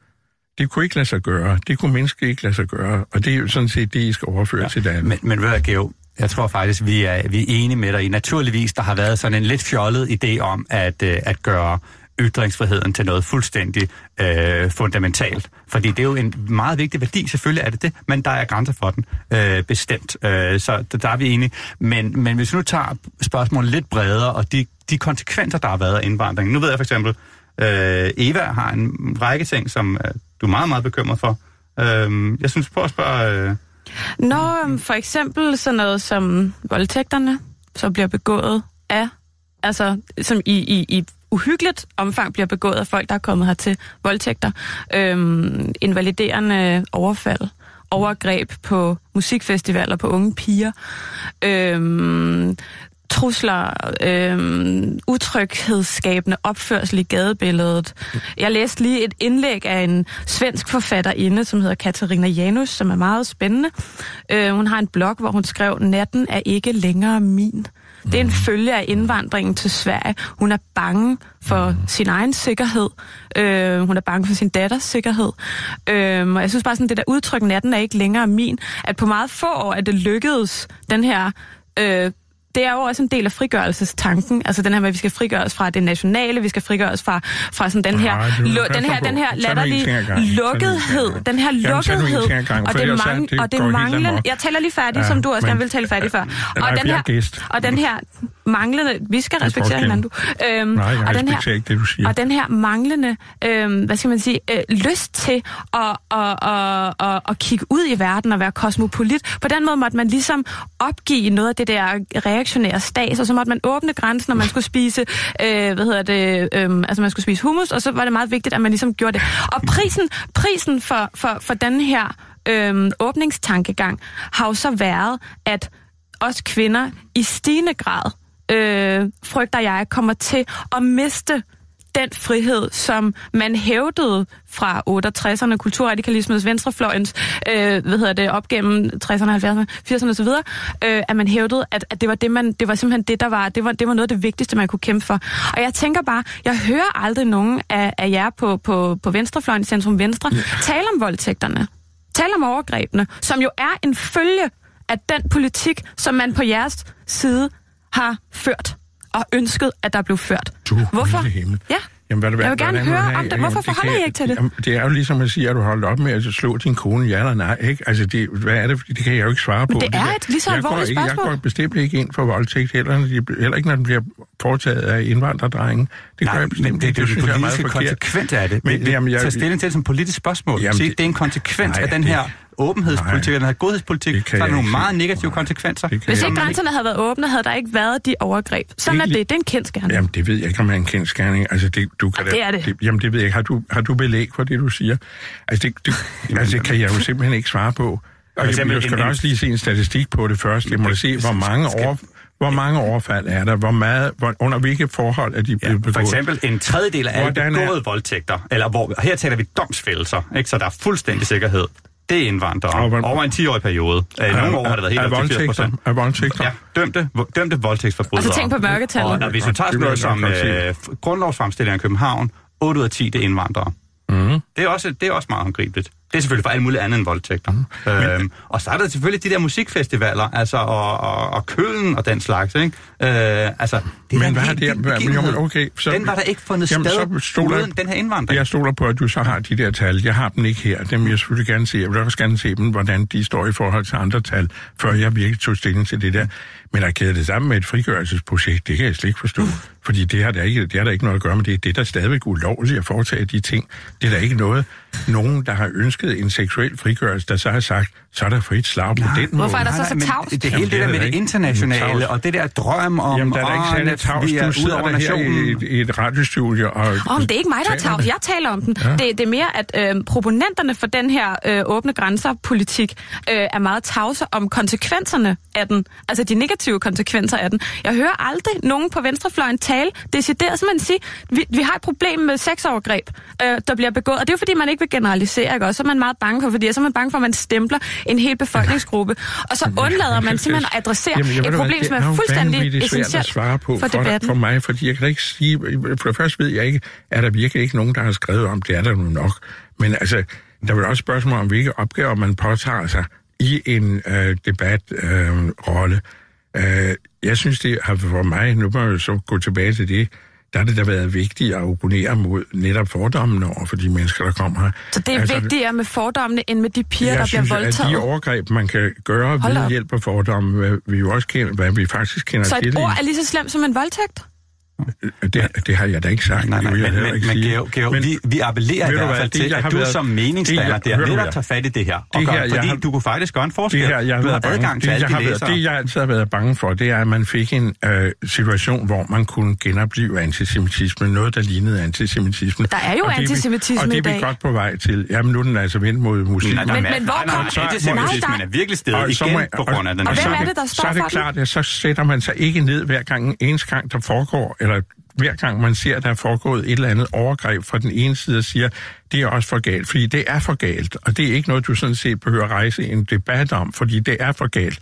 Det kunne ikke lade sig gøre. Det kunne mennesker ikke lade sig gøre. Og det er jo sådan set det, I skal overføre ja, til det andet. Men, men hvad, Geo, jeg tror faktisk, vi er, vi er enige med dig i. Naturligvis, der har været sådan en lidt fjollet idé om at, øh, at gøre ytringsfriheden til noget fuldstændig øh, fundamentalt. Fordi det er jo en meget vigtig værdi, selvfølgelig er det det, men der er grænser for den, øh, bestemt. Øh, så der er vi enige. Men, men hvis vi nu tager spørgsmålet lidt bredere, og de, de konsekvenser, der har været af indvandringen. Nu ved jeg for eksempel, øh, Eva har en række ting, som øh, du er meget, meget bekymret for. Øh, jeg synes, på at spørge... Øh, når øhm, for eksempel sådan noget som voldtægterne, så bliver begået af, altså som i, i, i uhyggeligt omfang bliver begået af folk, der er kommet her til voldtægter, øhm, invaliderende overfald, overgreb på musikfestivaler på unge piger, øhm, trusler, øh, utryghedsskabende opførsel i gadebilledet. Jeg læste lige et indlæg af en svensk forfatterinde, som hedder Katarina Janus, som er meget spændende. Øh, hun har en blog, hvor hun skrev, natten er ikke længere min. Det er en følge af indvandringen til Sverige. Hun er bange for sin egen sikkerhed. Øh, hun er bange for sin datters sikkerhed. Øh, og jeg synes bare sådan, det der udtryk, natten er ikke længere min, at på meget få år er det lykkedes den her øh, det er jo også en del af frigørelsestanken. Altså den her med, at vi skal frigøres fra det nationale, vi skal frigøres fra, fra sådan den her, Nej, den her, den her latterlige lukkethed, den her lukkethed, og det, det og det amok. jeg taler lige færdig, Ja, som du også men- gerne vil tale færdig før. Og den her, og den her manglende, vi skal respektere hinanden, du. Øhm, Nej, jeg og den respekterer ikke det, du siger. Og den her manglende, øhm, hvad skal man sige, øh, lyst til at, at, at, at, at kigge ud i verden og være kosmopolit. På den måde måtte man ligesom opgive noget af det der reaktionære stas, og så måtte man åbne grænsen, når man skulle spise, øh, hvad hedder det, øh, altså man skulle spise hummus, og så var det meget vigtigt, at man ligesom gjorde det. Og prisen, prisen for, for, for den her øh, åbningstankegang har jo så været, at os kvinder i stigende grad, øh, frygter jeg, kommer til at miste den frihed, som man hævdede fra 68'erne, kulturradikalismens, venstrefløjens, øh, hvad hedder det, op gennem 60'erne, 70'erne, 80'erne osv., øh, at man hævdede, at, at det var det, man, det var simpelthen det, der var, det var, det var noget af det vigtigste, man kunne kæmpe for. Og jeg tænker bare, jeg hører aldrig nogen af, af jer på, på, på venstrefløjen, centrum venstre, tale om voldtægterne, tale om overgrebene, som jo er en følge af den politik, som man på jeres side har ført og ønsket, at der blev ført. Du, Hvorfor? himmel. Ja. Jamen, hvad, Jeg vil gerne høre om det. Hvorfor forholder kan- I ikke til det? Jamen, det er jo ligesom at sige, at du holdt op med at slå din kone, ja eller nej, ikke? Altså, det, hvad er det? Det kan jeg jo ikke svare på. det er der- et lige så jeg går alvorligt ikke, spørgsmål. Jeg går bestemt ikke ind for voldtægt, heller, heller ikke når den bliver foretaget af indvandrerdrenge. Det gør Nej, jeg bestemt men det, det, det, jeg det er forkert. konsekvens af det. Men, Men, jamen, jeg, Tag stilling til det som politisk spørgsmål. Jamen, Sige, det- det er en konsekvens Nej, af den det- her åbenhedspolitik, og den her godhedspolitik, Det så kan er der jeg nogle meget negative Nej. konsekvenser. Det Hvis jeg ikke grænserne havde været åbne, havde der ikke været de overgreb. Sådan er Ikke det. Det er en kendskærning. Jamen, det ved jeg ikke, om det er en kendskærning. Altså, det, du kan Ja, det er det. Jamen, det ved jeg ikke. Har du, har du belæg for det, du siger? Altså, det, det, altså, det kan jeg jo simpelthen ikke svare på. Og jeg, eksempel jeg skal en- også lige se en statistik på det først. Jeg må da se, hvor mange, over, hvor mange overfald er der? Hvor meget, hvor, under hvilke forhold er de Ja, blevet begået? for eksempel en tredjedel af alle Hvordan er- begåede voldtægter, eller hvor, her taler vi domsfældelser, ikke? så der er fuldstændig sikkerhed. Det er indvandrere Og over en 10-årig periode. Øh, nogle år har det været helt op til 80 voldtægter, procent. er voldtægter? Ja, dømte, dømte voldtægtsforbrydere. Og så tænk på mørketallet. Og, og hvis du tager Det sådan noget som øh, grundlovsfremstillinger i København, 8 ud af 10 det er indvandrere. Mm. Det er, også, det er også meget håndgribeligt. Det er selvfølgelig for alt muligt andet end voldtægter. Mm. Øhm, og så er der selvfølgelig de der musikfestivaler, altså, og, og, og kølen og den slags, ikke? Øh, altså, det Men en hvad er det? men okay, så- den var der ikke fundet Jamen, sted så stoler- uden den her indvandring. Jeg stoler på, at du så har de der tal. Jeg har dem ikke her. Dem vil jeg selvfølgelig gerne se. Jeg vil også gerne se dem, hvordan de står i forhold til andre tal, før jeg virkelig tog stilling til det der. Men at kæde det sammen med et frigørelsesprojekt, det kan jeg slet ikke forstå. Fordi det har der ikke, det har der ikke noget at gøre med det. Det er der stadigvæk ulovligt at foretage de ting. Det er der ikke noget, nogen, der har ønsket en seksuel frigørelse, der så har sagt, så er der frit slag på den måde. Hvorfor er der så så men tavst? Det, hele det det er der med det internationale, og det der drøm om, Jamen, der er da ikke særlig tavs. vi Du ud sidder over der her i, et- i et radiostudio og... Om det er ikke mig, der er tavs. Jeg taler om den. Ja. Det, det er mere, at øh, proponenterne for den her øh, åbne grænser-politik øh, er meget tavse om konsekvenserne af den. Altså de negative konsekvenser af den. Jeg hører aldrig nogen på venstrefløjen tale decideret, som man siger, vi, vi har et problem med sexovergreb, øh, der bliver begået. Og det er jo fordi, man ikke vil generalisere, ikke? Og så er man meget bange for, fordi så er man bange for, at man stempler en hel befolkningsgruppe. Og så undlader man simpelthen at adressere Jamen, et problem, som er fuldstændig svært at essentielt svare på for for, debatten. for mig, fordi jeg kan ikke sige... For det første ved jeg ikke, er der virkelig ikke nogen, der har skrevet om, det er der nu nok. Men altså, der er også spørgsmål om, hvilke opgaver man påtager sig i en øh, debatrolle. Øh, rolle. øh, jeg synes, det har for mig, nu må jeg så gå tilbage til det, der har det da været vigtigt at opponere mod netop fordommene over for de mennesker, der kommer her. Så det er altså, vigtigere med fordommene, end med de piger, jeg der synes, bliver voldtaget? at de overgreb, man kan gøre Hold ved op. hjælp af fordomme, hvad vi jo også kender, hvad vi faktisk kender Så til et i- ord er lige så slemt som en voldtægt? Det, det har jeg da ikke sagt. Nej, nej, det vil men, jeg men, ikke men, sige. Georg, Georg, Men- vi, vi appellerer i hvert fald det, til, jeg at har du været- som meningsdanner det, der netop tager fat i det her. Og Det gør, her, jeg fordi har- du kunne faktisk gøre en forskel. Det her, jeg har du har været bange, adgang til det, alle jeg de har været, læsere. det, jeg altid har været bange for, det er, at man fik en øh, situation, hvor man kunne genopleve antisemitisme, noget, der lignede antisemitisme. Der er jo Og det er vi- antisemitisme Og det er vi godt på vej til. Jamen, nu er den altså vendt mod muslimer. Men- men hvor kommer- antisemitismen er virkelig stedet så igen på grund af den og hvem så er det, der så står er det for den? klart, at så sætter man sig ikke ned hver gang en eneste gang, der foregår, eller hver gang man ser, der er foregået et eller andet overgreb fra den ene side og siger, det er også for galt, fordi det er for galt, og det er ikke noget, du sådan set behøver at rejse en debat om, fordi det er for galt.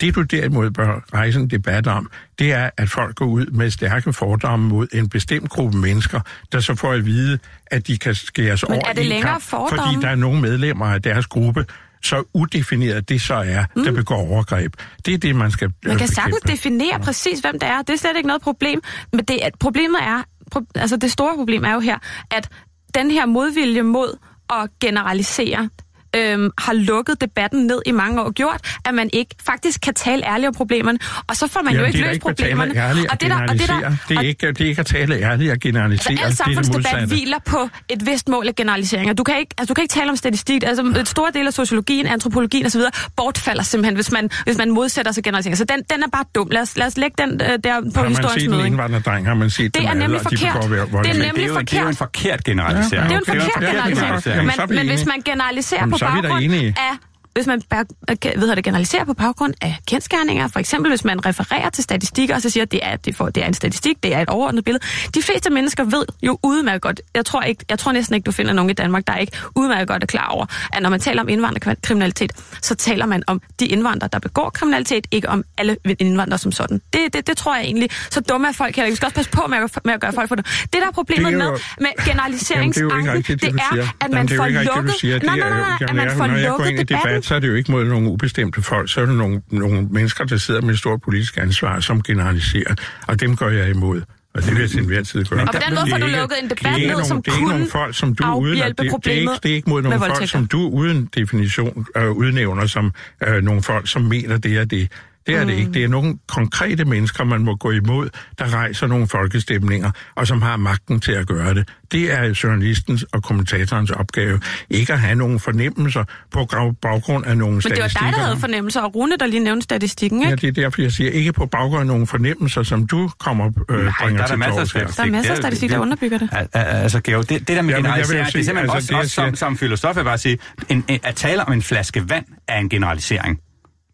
Det du derimod bør rejse en debat om, det er, at folk går ud med stærke fordomme mod en bestemt gruppe mennesker, der så får at vide, at de kan skæres Men over er det længere kamp, fordomme? fordi der er nogle medlemmer af deres gruppe, så udefineret det så er, mm. der begår overgreb. Det er det, man skal Man øh, kan sagtens bekæmpe. definere præcis, hvem det er. Det er slet ikke noget problem. Men det, at problemet er, pro- altså det store problem er jo her, at den her modvilje mod at generalisere, øhm, har lukket debatten ned i mange år, gjort, at man ikke faktisk kan tale ærligt om problemerne, og så får man jo Jamen, ikke løst ikke at problemerne. ærligt og det der, og det der, det er, og, ikke, det er ikke at tale ærligt og generalisere. Altså, al samfundsdebat hviler på et vist mål af generaliseringer. Du kan ikke, altså, du kan ikke tale om statistik. Altså, et stor del af sociologien, antropologien osv. bortfalder simpelthen, hvis man, hvis man modsætter sig generaliseringer. Så den, den er bare dum. Lad os, lad os lægge den øh, der på Har man historiens set en møde. ikke? indvandrerdreng, har man set Det er nemlig de forkert. Det er nemlig er, jo, det er jo en forkert. forkert generalisering. Det er jo en forkert generalisering. Er Men, men hvis man generaliserer på så er vi da enige. af hvis man øh, hedder det, generaliserer på baggrund af kendskærninger, for eksempel hvis man refererer til statistikker, og så siger, at det er, det, for, det er en statistik, det er et overordnet billede. De fleste mennesker ved jo udmærket godt, jeg tror, ikke, jeg tror næsten ikke, du finder nogen i Danmark, der ikke udmærket godt er klar over, at når man taler om indvandrerkriminalitet, så taler man om de indvandrere, der begår kriminalitet, ikke om alle indvandrere som sådan. Det, det, det tror jeg egentlig. Så dumme er folk heller. Vi skal også passe på med at, med at gøre folk for det. Det, der er problemet Det er jo- med, med generaliseringsanken, Jamen, det er jo ikke rigtigt, det, det er, at Jamen, man det er får lukket... Det Nej, er nej, nej, nej, at man får lukket debatten. Debat, så er det jo ikke mod nogle ubestemte folk, så er det nogle, nogle mennesker, der sidder med et stort politisk ansvar, som generaliserer, og dem går jeg imod. Og det vil jeg til enhver tid gøre. Og på den måde får du lukket en debat ned, som Det er kunne folk, som du uden... det, det, er ikke, det er ikke mod nogle folk, som du uden definition øh, udnævner som øh, nogle folk, som mener det er det. Det er det ikke. Det er nogle konkrete mennesker, man må gå imod, der rejser nogle folkestemninger, og som har magten til at gøre det. Det er journalistens og kommentatorens opgave. Ikke at have nogle fornemmelser på baggrund af nogle Men det var dig, statistikker. der havde fornemmelser, og Rune, der lige nævnte statistikken, ikke? Ja, det er derfor, jeg siger, ikke på baggrund af nogle fornemmelser, som du kommer øh, Nej, bringer der er der til masser her. statistik. Der er masser af statistik, der underbygger det. Al- al- Altså, Georg, det, det der med Jamen, generalisering, det er simpelthen altså, også, det, også jeg som, siger- som filosof jeg bare sige, en, en, at tale om en flaske vand er en generalisering.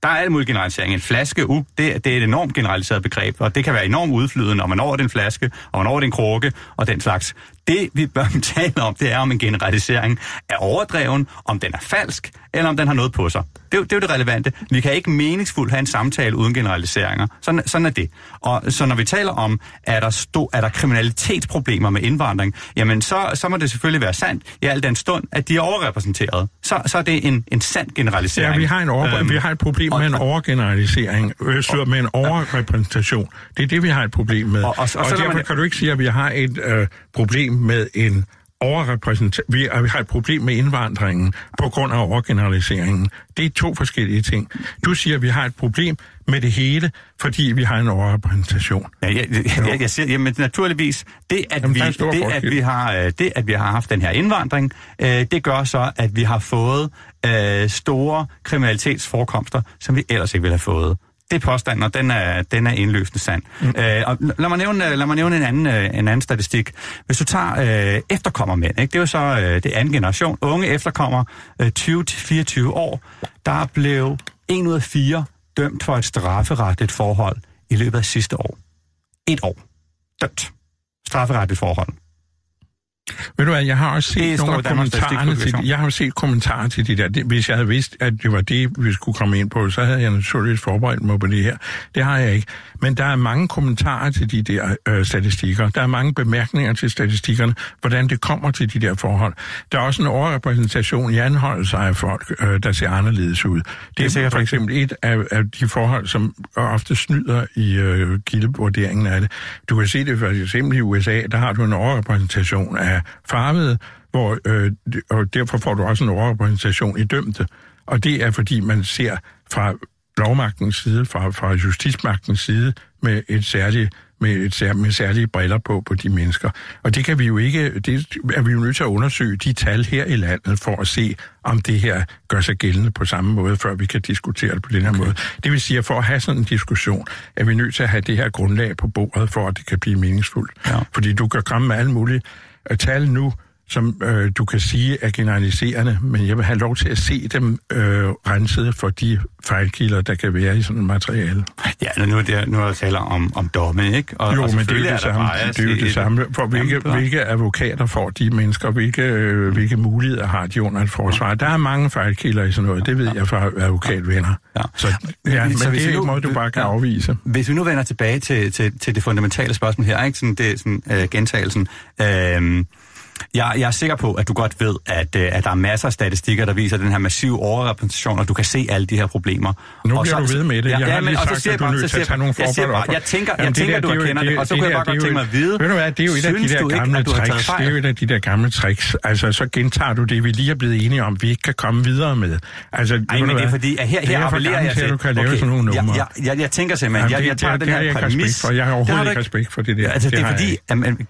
Der er alt mulige generalisering. En flaske, uh, det, det er et enormt generaliseret begreb, og det kan være enormt udflydende, om man over den flaske, og man over den krukke, og den slags. Det, vi bør tale om, det er om en generalisering er overdreven, om den er falsk, eller om den har noget på sig. Det, er det er jo det relevante. Vi kan ikke meningsfuldt have en samtale uden generaliseringer. Sådan, sådan er det. Og så når vi taler om, er der, sto, er der kriminalitetsproblemer med indvandring, jamen så, så må det selvfølgelig være sandt, i al den stund, at de er overrepræsenteret. Så, så er det en, en sand generalisering. Ja, vi har, en over, Øhm, vi har et problem med en og- overgeneralisering, øh, slået med en overrepræsentation. Det er det, vi har et problem med. Og- Og, og- og så når derfor man- kan du ikke sige, at vi har et øh, problem med en overrepræsentation. Vi, har et problem med indvandringen på grund af overgeneraliseringen. Det er to forskellige ting. Du siger, at vi har et problem med det hele, fordi vi har en overrepræsentation. Ja, jeg, jeg, jeg, jeg siger, jamen naturligvis, det at, Jamen, vi, det, at forskel. vi har, øh, det at vi har haft den her indvandring, øh, det gør så, at vi har fået øh, store kriminalitetsforekomster, som vi ellers ikke ville have fået. Det er påstanden, og den er, den er indløsende sand. Mm. Øh, og lad mig nævne, lad mig nævne en, anden, øh, en anden statistik. Hvis du tager øh, efterkommermænd, ikke? det er jo så øh, det anden generation, unge efterkommer, øh, 20-24 år, der blev en ud af fire dømt for et strafferetligt forhold i løbet af sidste år. Et år. Dømt. Strafferetligt forhold. Ved du hvad, jeg har også Det set står nogle af kommentarerne til Statistikpublikation. Jeg har set kommentarer til de der. Det, hvis jeg havde vidst, at det var det, vi skulle komme ind på, så havde jeg naturligvis forberedt mig på det her. Det har jeg ikke. Men der er mange kommentarer til de der øh, statistikker. Der er mange bemærkninger til statistikkerne, hvordan det kommer til de der forhold. Der er også en overrepræsentation i anholdelser af folk, øh, der ser anderledes ud. Det er sikkert for eksempel et af, af de forhold, som ofte snyder i øh, kildevurderingen af det. Du kan se det for eksempel i USA, der har du en overrepræsentation af farvede, hvor, øh, og derfor får du også en overrepræsentation i dømte. Og det er fordi, man ser fra lovmagtens side, fra, fra justismagtens side, med et særligt med, et, med særlige briller på på de mennesker. Og det kan vi jo ikke, det er vi jo nødt til at undersøge de tal her i landet for at se, om det her gør sig gældende på samme måde, før vi kan diskutere det på den her okay. måde. Det vil sige, at for at have sådan en diskussion, er vi nødt til at have det her grundlag på bordet, for at det kan blive meningsfuldt. Ja. Fordi du kan komme med alle mulige tal nu, som øh, du kan sige er generaliserende, men jeg vil have lov til at se dem øh, renset for de fejlkilder, der kan være i sådan et materiale. Ja, nu er det nu er der taler om, om domme, ikke? Og, jo, og men det er jo det samme. Det er jo det samme. For hvilke, hvilke advokater får de mennesker? Hvilke, øh, hvilke muligheder har de under et forsvar? Der er mange fejlkilder i sådan noget. Det ved jeg fra advokatvenner. Ja. Så, ja, men så det er ikke noget, du bare kan ja. afvise. Hvis vi nu vender tilbage til, til, til det fundamentale spørgsmål her, ikke? Sådan, det, sådan, øh, gentagelsen. Øh, jeg, jeg er sikker på, at du godt ved, at, øh, at der er masser af statistikker, der viser den her massive overrepræsentation, og du kan se alle de her problemer. Nu bliver og så, du ved med det. Jeg ja, har lige sagt, at du er nødt til at tage nogle forbehold Jeg tænker, jeg tænker at du kender det, og så kunne jeg bare godt tænke mig at vide, ved du hvad, det er jo et af de der gamle tricks. Det er jo et af de der gamle tricks. Altså, så gentager du det, vi lige er blevet enige om, vi ikke kan komme videre med. Altså, Ej, men det er fordi, at her, her appellerer jeg til... du kan lave sådan nogle numre. Jeg, jeg, tænker simpelthen, jeg, jeg tager den her præmis... Jeg har overhovedet ikke respekt for det der. Altså, det er fordi,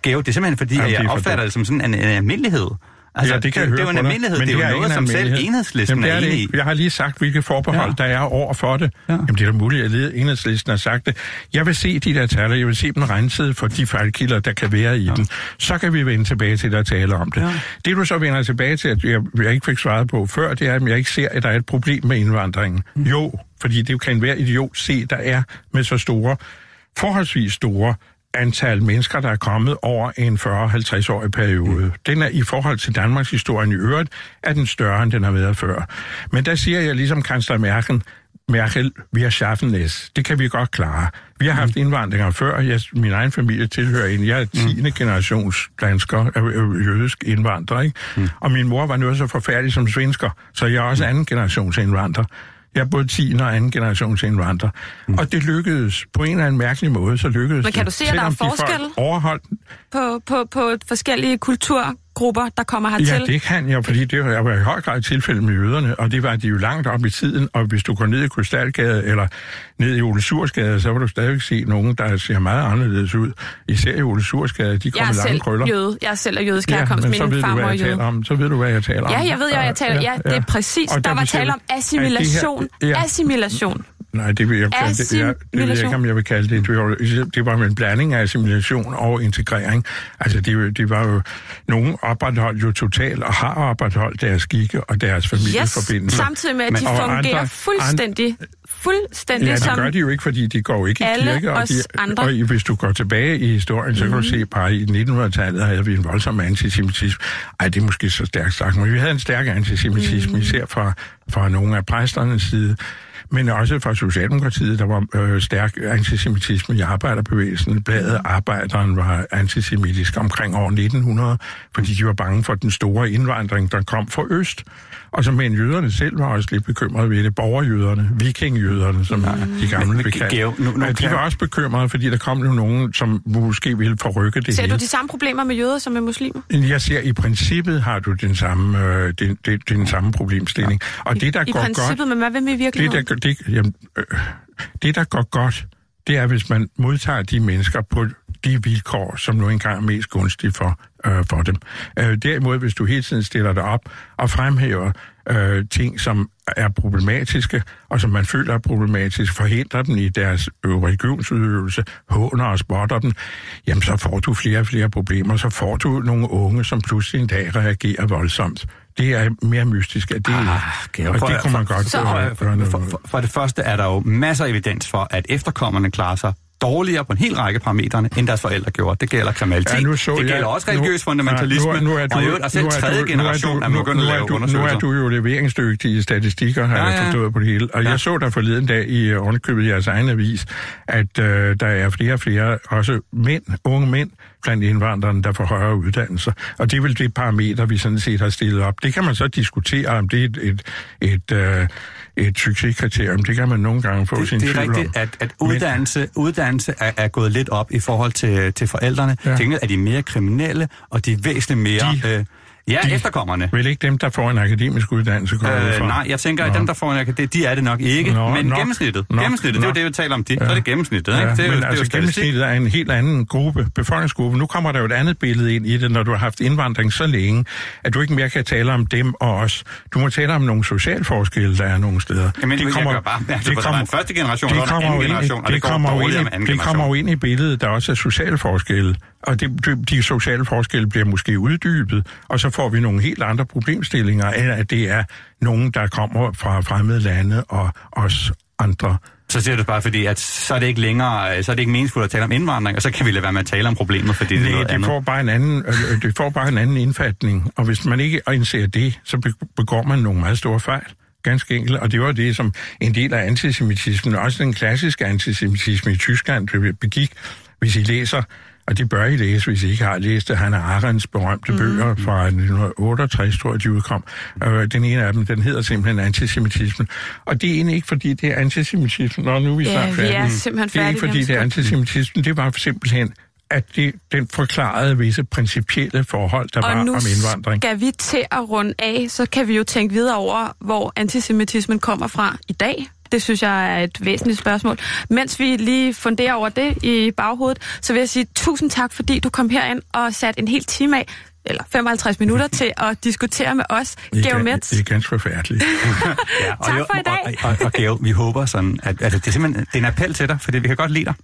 Geo, det er simpelthen fordi, at jeg opfatter det som sådan en almindelighed. Altså, ja, det kan det, jeg høre det er jo en almindelighed, det, det er jo noget, som selv enhedslisten Jamen, er, er enig i. Jeg har lige sagt, hvilke forbehold ja. der er over for det. Ja. Jamen, det er da muligt, at enhedslisten har sagt det. Jeg vil se de der tal, jeg vil se dem renset for de fejlkilder, der kan være i ja. den. Så kan vi vende tilbage til at tale om det. Ja. Det du så vender tilbage til, at jeg, jeg ikke fik svaret på før, det er, at jeg ikke ser, at der er et problem med indvandringen. Mm. Jo, fordi det kan være idiot se, der er med så store, forholdsvis store antal mennesker, der er kommet over en 40-50-årig periode. Mm. Den er i forhold til Danmarks historie i øvrigt, er den større, end den har været før. Men der siger jeg ligesom kansler Merkel, Merkel, vi har schaffen es. Det kan vi godt klare. Vi har haft mm. indvandringer før. Jeg, min egen familie tilhører en. Jeg er 10. Mm. generations dansker, jødisk indvandrer. Ikke? Mm. Og min mor var noget så forfærdelig som svensker, så jeg er også anden generations indvandrer. Jeg er både 10. og anden generations indvandrer. Mm. Og det lykkedes på en eller anden mærkelig måde, så lykkedes Men kan du se, at der er forskel overholdt... på, på, på forskellige kultur, grupper, der kommer hertil? Ja, det kan jeg, fordi det har været i høj grad tilfælde med jøderne, og det var de jo langt op i tiden, og hvis du går ned i Krystalgade eller ned i Ole Sursgade, så vil du stadig se nogen, der ser meget anderledes ud. Især i Ole Sursgade, de kommer lange krøller. Jøde. Jeg er selv af jødisk herkomst, ja, min far var jøde. Om. Så ved du, hvad jeg taler om. Ja, jeg ved jo, hvad jeg taler om. Ja, det er præcis. der var tale om assimilation. Assimilation. Nej, det vil jeg, kalde det, jeg, det vil jeg ikke, om jeg vil kalde det. Det var, var en blanding af assimilation og integrering. Altså, det, det var jo... Nogen opretholdt jo totalt og har opretholdt deres skikke og deres familieforbindelser. Yes, samtidig med, at de fungerer andre, fuldstændig, fuldstændig ja, som... det gør de jo ikke, fordi de går ikke i kirke. Og, de, andre. og hvis du går tilbage i historien, så mm. kan du mhm. se, bare i 1900-tallet havde vi en voldsom antisemitisme. Ej, det er måske så stærkt sagt, men vi havde en stærk antisemitisme, mm. især fra, fra nogle af præsternes side men også fra Socialdemokratiet, der var øh, stærk antisemitisme i arbejderbevægelsen. Bladet Arbejderen var antisemitisk omkring år 1900, fordi de var bange for den store indvandring, der kom fra Øst. Og så men jøderne selv var også lidt bekymrede ved det. Borgerjøderne, vikingjøderne, som er de gamle bekendte. Nu, nu, de var også bekymrede, fordi der kom jo nogen, som måske ville forrykke det Ser hele. du de samme problemer med jøder som med muslimer? Jeg ser, i princippet har du den samme, øh, den, den, den samme problemstilling. Ja. Og det, der I, går i princippet, godt, men hvad vil med i virkeligheden? Det, der, det, jamen, øh, det, der går godt, det er, hvis man modtager de mennesker på de vilkår, som nu engang er mest gunstige for, øh, for dem. Øh, derimod, hvis du hele tiden stiller dig op og fremhæver øh, ting, som er problematiske, og som man føler er problematisk, forhindrer dem i deres religionsudøvelse, håner og spotter dem, jamen så får du flere og flere problemer. Så får du nogle unge, som pludselig en dag reagerer voldsomt. Det er mere mystisk, at det, ah, og det kunne man godt så, gøre, gøre for, for, for det første er der jo masser af evidens for, at efterkommerne klarer sig dårligere på en hel række parametre, end deres forældre gjorde. Det gælder kriminalitet, ja, nu så det gælder jeg, også religiøs nu, fundamentalisme, ja, nu, nu er du, og, og selv tredje generation er begyndt at lave du, undersøgelser. Nu er du jo leveringsdygtig i statistikker, har ja, ja. jeg forstået på det hele. Og ja. jeg så der forleden dag i underkøbet i jeres egen avis, at øh, der er flere og flere, også mænd, unge mænd, blandt indvandrerne, der får højere uddannelser. Og det er vel det parameter, vi sådan set har stillet op. Det kan man så diskutere, om det er et, et, et, øh, et succeskriterium. Det kan man nogle gange få det, sin. Det er rigtigt, at, at uddannelse, Men, uddannelse er, er gået lidt op i forhold til, til forældrene. Ja. Tingene er de mere kriminelle, og de er væsentligt mere... De, øh, Ja, De- efterkommerne. Vel ikke dem, der får en akademisk uddannelse, Øh, nej, jeg tænker, at dem, der får en akademi, de er det nok ikke. Nå, men nok, gennemsnittet, nok, gennemsnittet, det er jo nok. det, vi taler om. De, Så er det gennemsnittet, ikke? Ja, Det er jo, men det er jo altså gennemsnittet er en helt anden gruppe, befolkningsgruppe. Nu kommer der jo et andet billede ind i det, når du har haft indvandring så længe, at du ikke mere kan tale om dem og os. Du må tale om nogle socialforskelle, der er nogle steder. Jamen, Det jeg kommer- bare, altså, det der var en første generation, en kommer anden generation, og det kommer ind anden Det kommer jo ind i billedet, der også er sociale forskelle. Og det, de, de sociale forskelle bliver måske uddybet, og så får vi nogle helt andre problemstillinger, end at det er nogen, der kommer fra fremmede lande og os andre. Så siger du bare, fordi at så er det ikke længere, så er det ikke meningsfuldt at tale om indvandring, og så kan vi lade være med at tale om problemet, fordi det er Nej, noget det andet. får, bare en anden, øh, det får bare en anden indfatning, og hvis man ikke indser det, så be- begår man nogle meget store fejl. Ganske enkelt, og det var det, som en del af antisemitismen, også den klassiske antisemitisme i Tyskland, begik, hvis I læser, og det bør I læse, hvis I ikke har læst det, han er Arends berømte mm. bøger fra 1968, tror jeg, de udkom. Øh, den ene af dem, den hedder simpelthen antisemitismen. Og det er egentlig ikke, fordi det er antisemitismen, når nu er vi Ja, snart vi færdige. er simpelthen Det er ikke, fordi det er lidt. antisemitismen, det var simpelthen at det, den forklarede visse principielle forhold, der var Og nu om indvandring. skal vi til at runde af, så kan vi jo tænke videre over, hvor antisemitismen kommer fra i dag. Det synes jeg er et væsentligt spørgsmål. Mens vi lige funderer over det i baghovedet, så vil jeg sige tusind tak, fordi du kom herind og satte en hel time af, eller 55 minutter til at diskutere med os. Det Geo gan- Metz. Det er ganske forfærdeligt. Ja, og Tak jo- for i dag. Og, og, og Geo, vi håber sådan, at, at det er simpelthen det er en appel til dig, fordi vi kan godt lide dig.